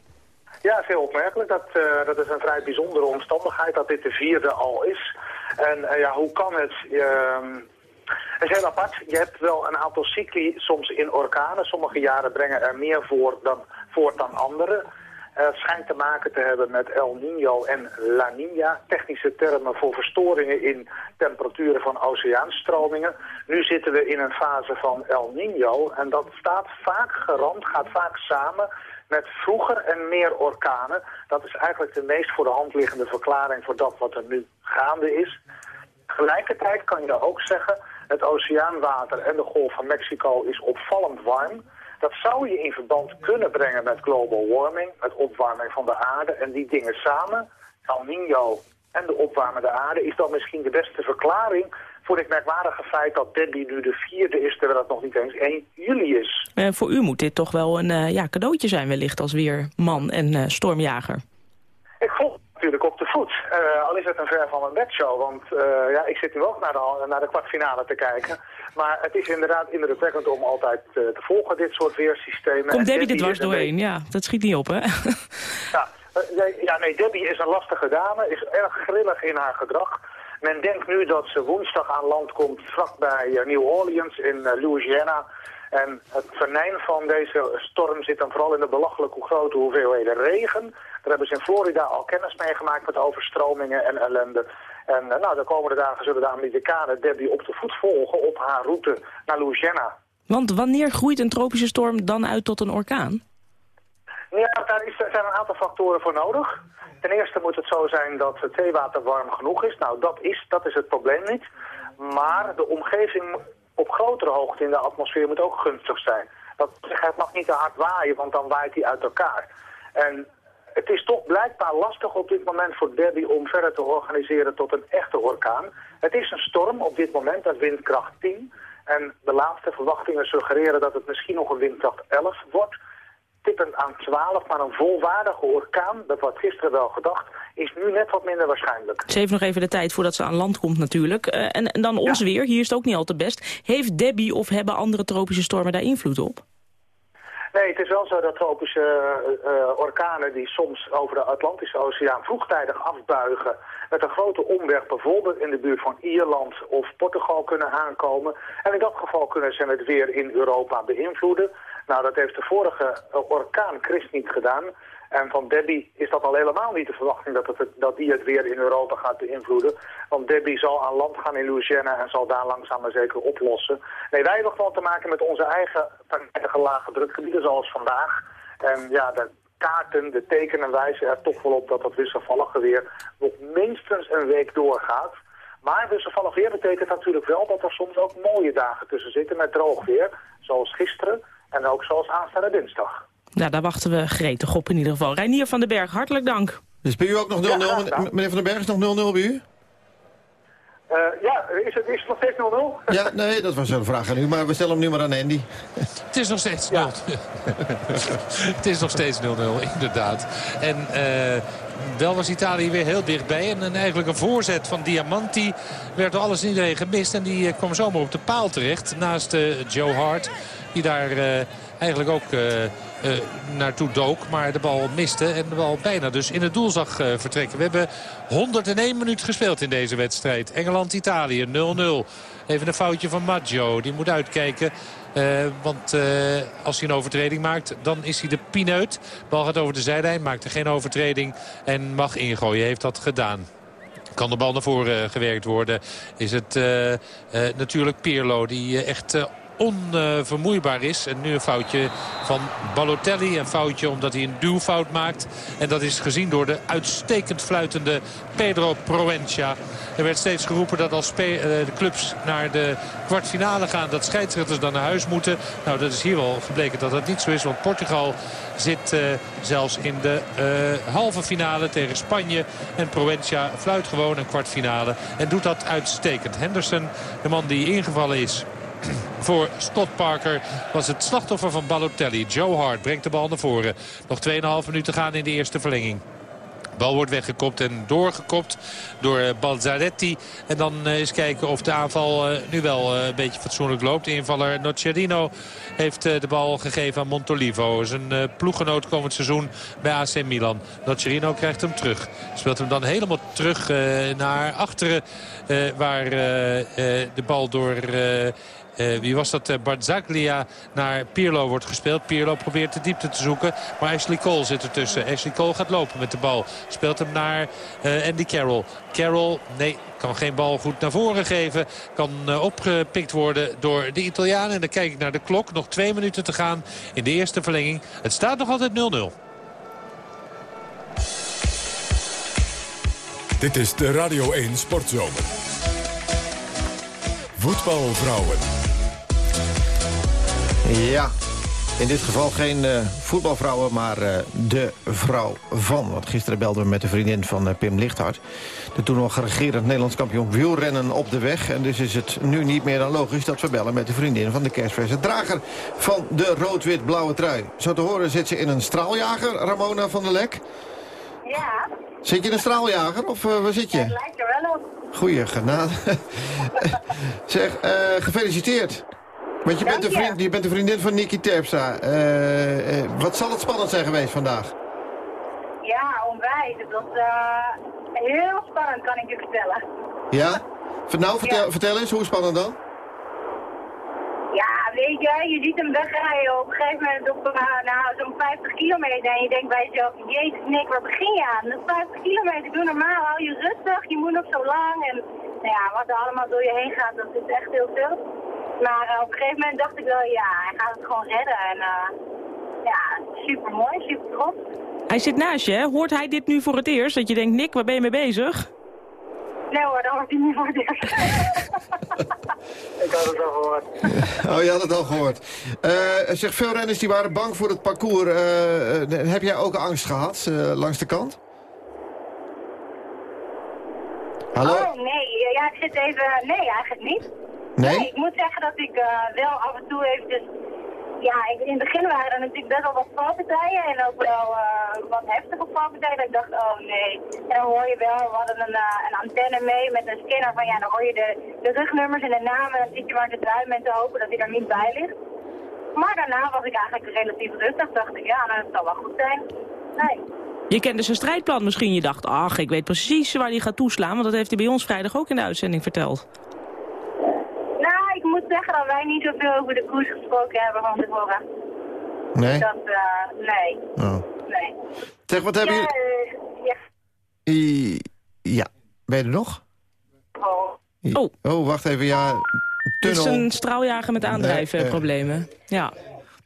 Ja, het is heel opmerkelijk. Dat, eh, dat is een vrij bijzondere omstandigheid dat dit de vierde al is. En eh, ja, hoe kan het? Ehm, het is heel apart. Je hebt wel een aantal cycli soms in orkanen. Sommige jaren brengen er meer voor dan, voort dan andere. Eh, Het schijnt te maken te hebben met El Niño en La Niña, technische termen voor verstoringen in temperaturen van oceaanstromingen. Nu zitten we in een fase van El Niño en dat staat vaak gerand, gaat vaak samen met vroeger en meer orkanen. Dat is eigenlijk de meest voor de hand liggende verklaring voor dat wat er nu gaande is. Tegelijkertijd kan je ook zeggen, het oceaanwater en de golf van Mexico is opvallend warm. Dat zou je in verband kunnen brengen met global warming, met opwarming van de aarde. En die dingen samen, El Niño en de opwarmende aarde, is dan misschien de beste verklaring voor dit merkwaardige feit dat Debbie nu de vierde is, terwijl het nog niet eens 1 juli is. Eh, voor u moet dit toch wel een eh, ja, cadeautje zijn wellicht als weerman en eh, stormjager. Ik volg het natuurlijk op de voet. Eh, al is het een ver van een bedshow, want ja, ik zit nu ook naar de, naar de kwartfinale te kijken. Maar het is inderdaad indrukwekkend om altijd te volgen, dit soort weersystemen. En Komt Debbie er Debbie dwars doorheen? Ja, dat schiet niet op, hè? Ja, nee, ja, nee, Debbie is een lastige dame, is erg grillig in haar gedrag. Men denkt nu dat ze woensdag aan land komt vlakbij eh, New Orleans in eh, Louisiana. En het venijn van deze storm zit dan vooral in de belachelijk grote hoeveelheden regen. Daar hebben ze in Florida al kennis mee gemaakt met overstromingen en ellende. En eh, nou, de komende dagen zullen de Amerikanen Debbie op de voet volgen op haar route naar Louisiana. Want wanneer groeit een tropische storm dan uit tot een orkaan? Ja, daar is, zijn een aantal factoren voor nodig. Ten eerste moet het zo zijn dat het zeewater warm genoeg is. Nou, dat is, dat is het probleem niet. Maar de omgeving op grotere hoogte in de atmosfeer moet ook gunstig zijn. Dat het mag niet te hard waaien, want dan waait hij uit elkaar. En het is toch blijkbaar lastig op dit moment voor Debbie om verder te organiseren tot een echte orkaan. Het is een storm op dit moment, dat windkracht 10. En de laatste verwachtingen suggereren dat het misschien nog een windkracht 11 wordt tippend aan 12, maar een volwaardige orkaan, dat wordt gisteren wel gedacht, is nu net wat minder waarschijnlijk. Ze heeft nog even de tijd voordat ze aan land komt natuurlijk. Eh, en, en dan ons weer, hier is het ook niet al te best. Heeft Debbie of hebben andere tropische stormen daar invloed op? Nee, het is wel zo dat tropische eh, eh, orkanen die soms over de Atlantische Oceaan vroegtijdig afbuigen met een grote omweg bijvoorbeeld in de buurt van Ierland of Portugal kunnen aankomen. En in dat geval kunnen ze het weer in Europa beïnvloeden. Nou, dat heeft de vorige eh, orkaan Chris niet gedaan. En van Debbie is dat al helemaal niet de verwachting dat, het, dat die het weer in Europa gaat beïnvloeden. Want Debbie zal aan land gaan in Louisiana en zal daar langzaam maar zeker oplossen. Nee, wij hebben gewoon te maken met onze eigen lage drukgebieden zoals vandaag. En ja, de kaarten, de tekenen wijzen er toch wel op dat dat wisselvallige weer nog minstens een week doorgaat. Maar wisselvallig weer betekent natuurlijk wel dat er soms ook mooie dagen tussen zitten met droog weer. Zoals gisteren en ook zoals aanstaande dinsdag. Nou, daar wachten we gretig op in ieder geval. Reinier van den Berg, hartelijk dank. Dus bij u ook nog 0-0? Meneer Van den Berg is nog 0-0 bij u? Eh, ja, is het, is het nog steeds 0-0? Ja, nee, dat was een vraag aan u, maar we stellen hem nu maar aan Andy. Het is nog steeds 0. het is nog steeds 0-0, inderdaad. En eh, wel was Italië weer heel dichtbij. En, en eigenlijk een voorzet van Diamanti werd door alles en iedereen gemist. En die eh, kwam zomaar op de paal terecht. Naast eh, Joe Hart. Die daar eh, eigenlijk ook naartoe dook. Maar de bal miste. En de bal bijna dus in het doel zag vertrekken. We hebben 101 minuut gespeeld in deze wedstrijd. Engeland-Italië 0-0. Even een foutje van Maggio. Die moet uitkijken. Eh, want eh, als hij een overtreding maakt, dan is hij de pineut. Bal gaat over de zijlijn, maakt er geen overtreding en mag ingooien. Heeft dat gedaan. Kan de bal naar voren eh, gewerkt worden, is het natuurlijk Pirlo die echt onvermoeibaar is. En nu een foutje van Balotelli. Een foutje omdat hij een duwfout maakt. En dat is gezien door de uitstekend fluitende Pedro Proencia. Er werd steeds geroepen dat als eh, de clubs naar de kwartfinale gaan... dat scheidsrechters dan naar huis moeten. Nou, dat is hier wel gebleken dat dat niet zo is. Want Portugal zit eh, zelfs in de eh, halve finale tegen Spanje. En Proencia fluit gewoon een kwartfinale. En doet dat uitstekend. Henderson, de man die ingevallen is voor Scott Parker was het slachtoffer van Balotelli. Joe Hart brengt de bal naar voren. Nog 2,5 minuten gaan in de eerste verlenging. Bal wordt weggekopt en doorgekopt door eh, Balzaretti. En dan eh, eens kijken of de aanval eh, nu wel een beetje fatsoenlijk loopt. De invaller Nocerino heeft de bal gegeven aan Montolivo. Zijn ploeggenoot komend seizoen bij AC Milan. Nocerino krijgt hem terug. Speelt hem dan helemaal terug naar achteren. waar de bal door... eh, eh, wie was dat? Uh, Barzaglia naar Pirlo wordt gespeeld. Pirlo probeert de diepte te zoeken. Maar Ashley Cole zit ertussen. Ashley Cole gaat lopen met de bal. Speelt hem naar uh, Andy Carroll. Carroll, nee, kan geen bal goed naar voren geven. Kan opgepikt worden door de Italianen. En dan kijk ik naar de klok. Nog twee minuten te gaan in de eerste verlenging. Het staat nog altijd 0-0. Dit is de Radio 1 Sportzomer. Voetbalvrouwen. Ja, in dit geval geen uh, voetbalvrouwen, maar uh, de vrouw van. Want gisteren belden we met de vriendin van uh, Pim Lichthart. De toen nog geregerend Nederlands kampioen wielrennen op de weg. En dus is het nu niet meer dan logisch dat we bellen met de vriendin van de kerstverse drager van de rood-wit-blauwe trui. Zo te horen zit ze in een straaljager, Ramona van der Lek. Ja. Zit je in een straaljager of waar zit je? Het lijkt er wel op. Goeie genade. zeg, gefeliciteerd. Want je bent, de vriend, je bent de vriendin van Niki Terpstra. Uh, uh, wat zal het spannend zijn geweest vandaag? Ja, onwijs. Het was uh, heel spannend, kan ik je vertellen. Ja? Nou, vertel, ja. vertel eens, hoe spannend dan? Ja, weet je, je ziet hem wegrijden op een gegeven moment op nou, zo'n 50 kilometer. En je denkt bij jezelf, jezus Nick, waar begin je aan? Dat is 50 kilometer, doe normaal, hou je rustig, je moet nog zo lang. En nou ja, wat er allemaal door je heen gaat, dat is echt heel veel. Maar uh, op een gegeven moment dacht ik wel, ja, hij gaat het gewoon redden. En uh, ja, super mooi, super trots. Hij zit naast je, hè? Hoort hij dit nu voor het eerst? Dat je denkt, Nick, waar ben je mee bezig? Nee hoor, dat hoort hij niet eerst. ik had het al gehoord. oh, je had het al gehoord. Uh, zeg, veel renners die waren bang voor het parcours. heb jij ook angst gehad langs de kant? Hallo? Oh, nee. Ja, ik zit even... Nee, eigenlijk niet. Nee? nee? ik moet zeggen dat ik uh, wel af en toe eventjes... Ja, in het begin waren er natuurlijk best wel wat valpartijen en ook wel uh, wat heftige valpartijen. Dat ik dacht, oh nee. En dan hoor je wel, we hadden een, uh, een antenne mee met een scanner van ja, dan hoor je de, de rugnummers en de namen. En dan zit je maar te druimen en te hopen dat hij er niet bij ligt. Maar daarna was ik eigenlijk relatief rustig. Dacht ik, ja, nou, dat zal wel goed zijn. Nee. Je kende zijn strijdplan misschien. Je dacht, ach, ik weet precies waar hij gaat toeslaan. Want dat heeft hij bij ons vrijdag ook in de uitzending verteld. Ik moet zeggen dat wij niet zoveel over de koers gesproken hebben van tevoren. Nee? Dat, uh, nee. Oh. Nee. Zeg, wat hebben ja, jullie... Uh, ja. I... Ja. Ben je er nog? Oh. Oh. Oh, wacht even, ja... Het is Tunnel. een straaljager met aandrijfproblemen. Ja.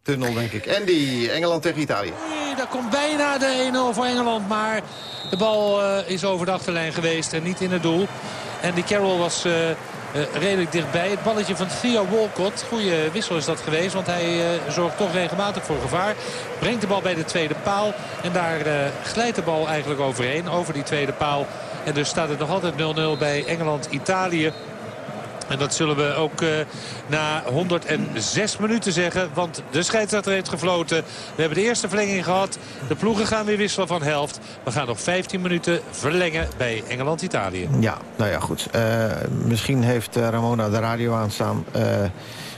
Tunnel, denk ik. Andy, Engeland tegen Italië. Nee, daar komt bijna de 1-0 voor Engeland. Maar de bal uh, is over de achterlijn geweest en niet in het doel. En die Carroll was uh, redelijk dichtbij. Het balletje van Theo Walcott. Goede wissel is dat geweest. Want hij zorgt toch regelmatig voor gevaar. Brengt de bal bij de tweede paal. En daar glijdt de bal eigenlijk overheen. Over die tweede paal. En dus staat het nog altijd 0-0 bij Engeland-Italië. En dat zullen we ook uh, na 106 minuten zeggen. Want de scheidsrechter heeft gefloten. We hebben de eerste verlenging gehad. De ploegen gaan weer wisselen van helft. We gaan nog 15 minuten verlengen bij Engeland-Italië. Ja, nou ja, goed. Uh, misschien heeft uh, Ramona de radio aanstaan.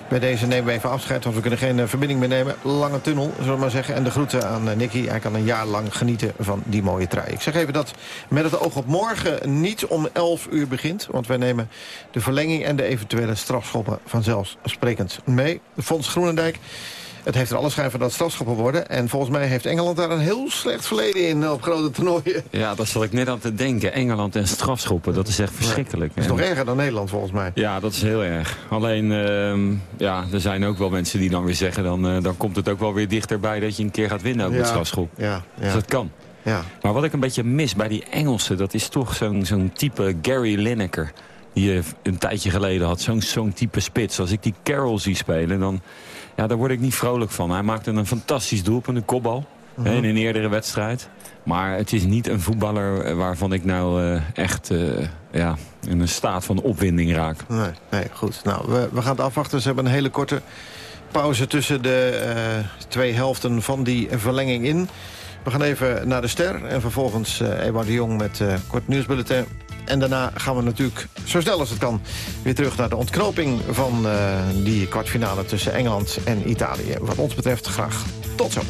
Bij deze nemen we even afscheid, want we kunnen geen uh, verbinding meer nemen. Lange tunnel, zullen we maar zeggen. En de groeten aan uh, Nicky. Hij kan een jaar lang genieten van die mooie trui. Ik zeg even dat met het oog op morgen niet om 11 uur begint. Want wij nemen de verlenging en de eventuele strafschoppen vanzelfsprekend mee. Fons Groenendijk. Het heeft er alle schijn van dat strafschoppen worden. En volgens mij heeft Engeland daar een heel slecht verleden in op grote toernooien. Ja, dat zal ik net aan te denken. Engeland en strafschoppen, dat is echt verschrikkelijk. Dat is nog erger dan Nederland volgens mij. Ja, dat is heel erg. Alleen, uh, ja, er zijn ook wel mensen die dan weer zeggen... Dan, uh, dan komt het ook wel weer dichterbij dat je een keer gaat winnen ook ja, met strafschop. Ja, ja. Dus dat kan. Ja. Maar wat ik een beetje mis bij die Engelsen... dat is toch zo'n zo'n type Gary Lineker... die je een tijdje geleden had. Zo'n zo'n type spits. Als ik die Carroll zie spelen, dan... Ja, daar word ik niet vrolijk van. Hij maakte een fantastisch doelpunt, een kopbal. Mhm. in een eerdere wedstrijd. Maar het is niet een voetballer waarvan ik nou uh, echt uh, ja, in een staat van opwinding raak. Nee, nee goed. Nou, we, we gaan het afwachten. Ze hebben een hele korte pauze tussen de uh, twee helften van die verlenging in. We gaan even naar de ster. En vervolgens uh, Ewout de Jong met kort nieuwsbulletin. En daarna gaan we natuurlijk, zo snel als het kan... weer terug naar de ontknoping van uh, die kwartfinale tussen Engeland en Italië. Wat ons betreft graag tot zo.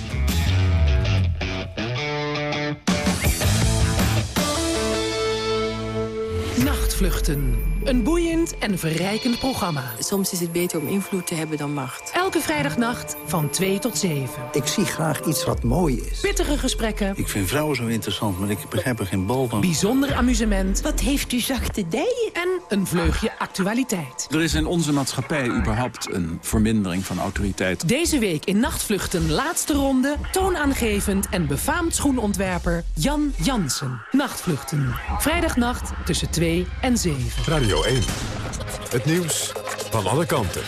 Nachtvluchten. Een boeiend en verrijkend programma. Soms is het beter om invloed te hebben dan macht. Elke vrijdagnacht van 2 tot 7. Ik zie graag iets wat mooi is. Pittige gesprekken. Ik vind vrouwen zo interessant, maar ik begrijp er geen bal van. Bijzonder amusement. Wat heeft u zachte dijen? En een vleugje actualiteit. Er is in onze maatschappij überhaupt een vermindering van autoriteit. Deze week in Nachtvluchten laatste ronde... toonaangevend en befaamd schoenontwerper Jan Jansen. Nachtvluchten. Vrijdagnacht tussen 2 en 7. Radio 1. Het nieuws van alle kanten.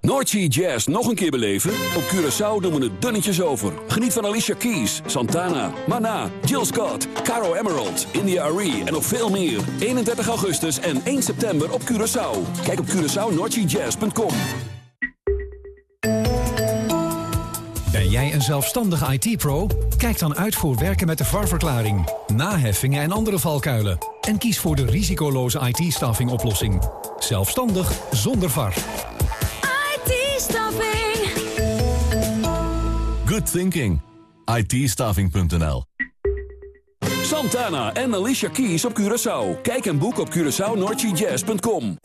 Noordsea Jazz nog een keer beleven? Op Curaçao doen we het dunnetjes over. Geniet van Alicia Keys, Santana, Mana, Jill Scott, Caro Emerald, India Arie en nog veel meer. 31 augustus en 1 september op Curaçao. Kijk op CuraçaoNoordseaJazz.com. Ben jij een zelfstandige IT-pro? Kijk dan uit voor werken met de VAR-verklaring, naheffingen en andere valkuilen. En kies voor de risicoloze IT-staffing oplossing. Zelfstandig zonder VAR. IT-staffing. Good thinking. itstaffing.nl Santana en Alicia Keys op Curaçao. Kijk en boek op CuraçaoNoordseaJazz.com.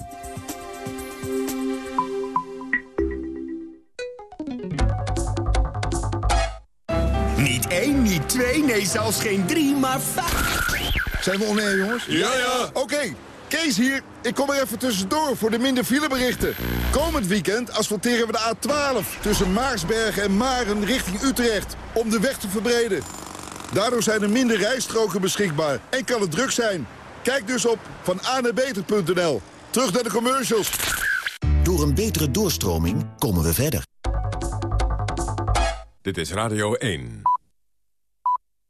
Niet één, niet twee, nee zelfs geen drie, maar vijf. Zijn we oneer, jongens? Ja, ja. Oké, Kees hier. Ik kom er even tussendoor voor de minder fileberichten. Komend weekend asfalteren we de A12 tussen Maarsbergen en Maren richting Utrecht... om de weg te verbreden. Daardoor zijn er minder rijstroken beschikbaar en kan het druk zijn. Kijk dus op van beter.nl. Terug naar de commercials. Door een betere doorstroming komen we verder. Dit is Radio 1.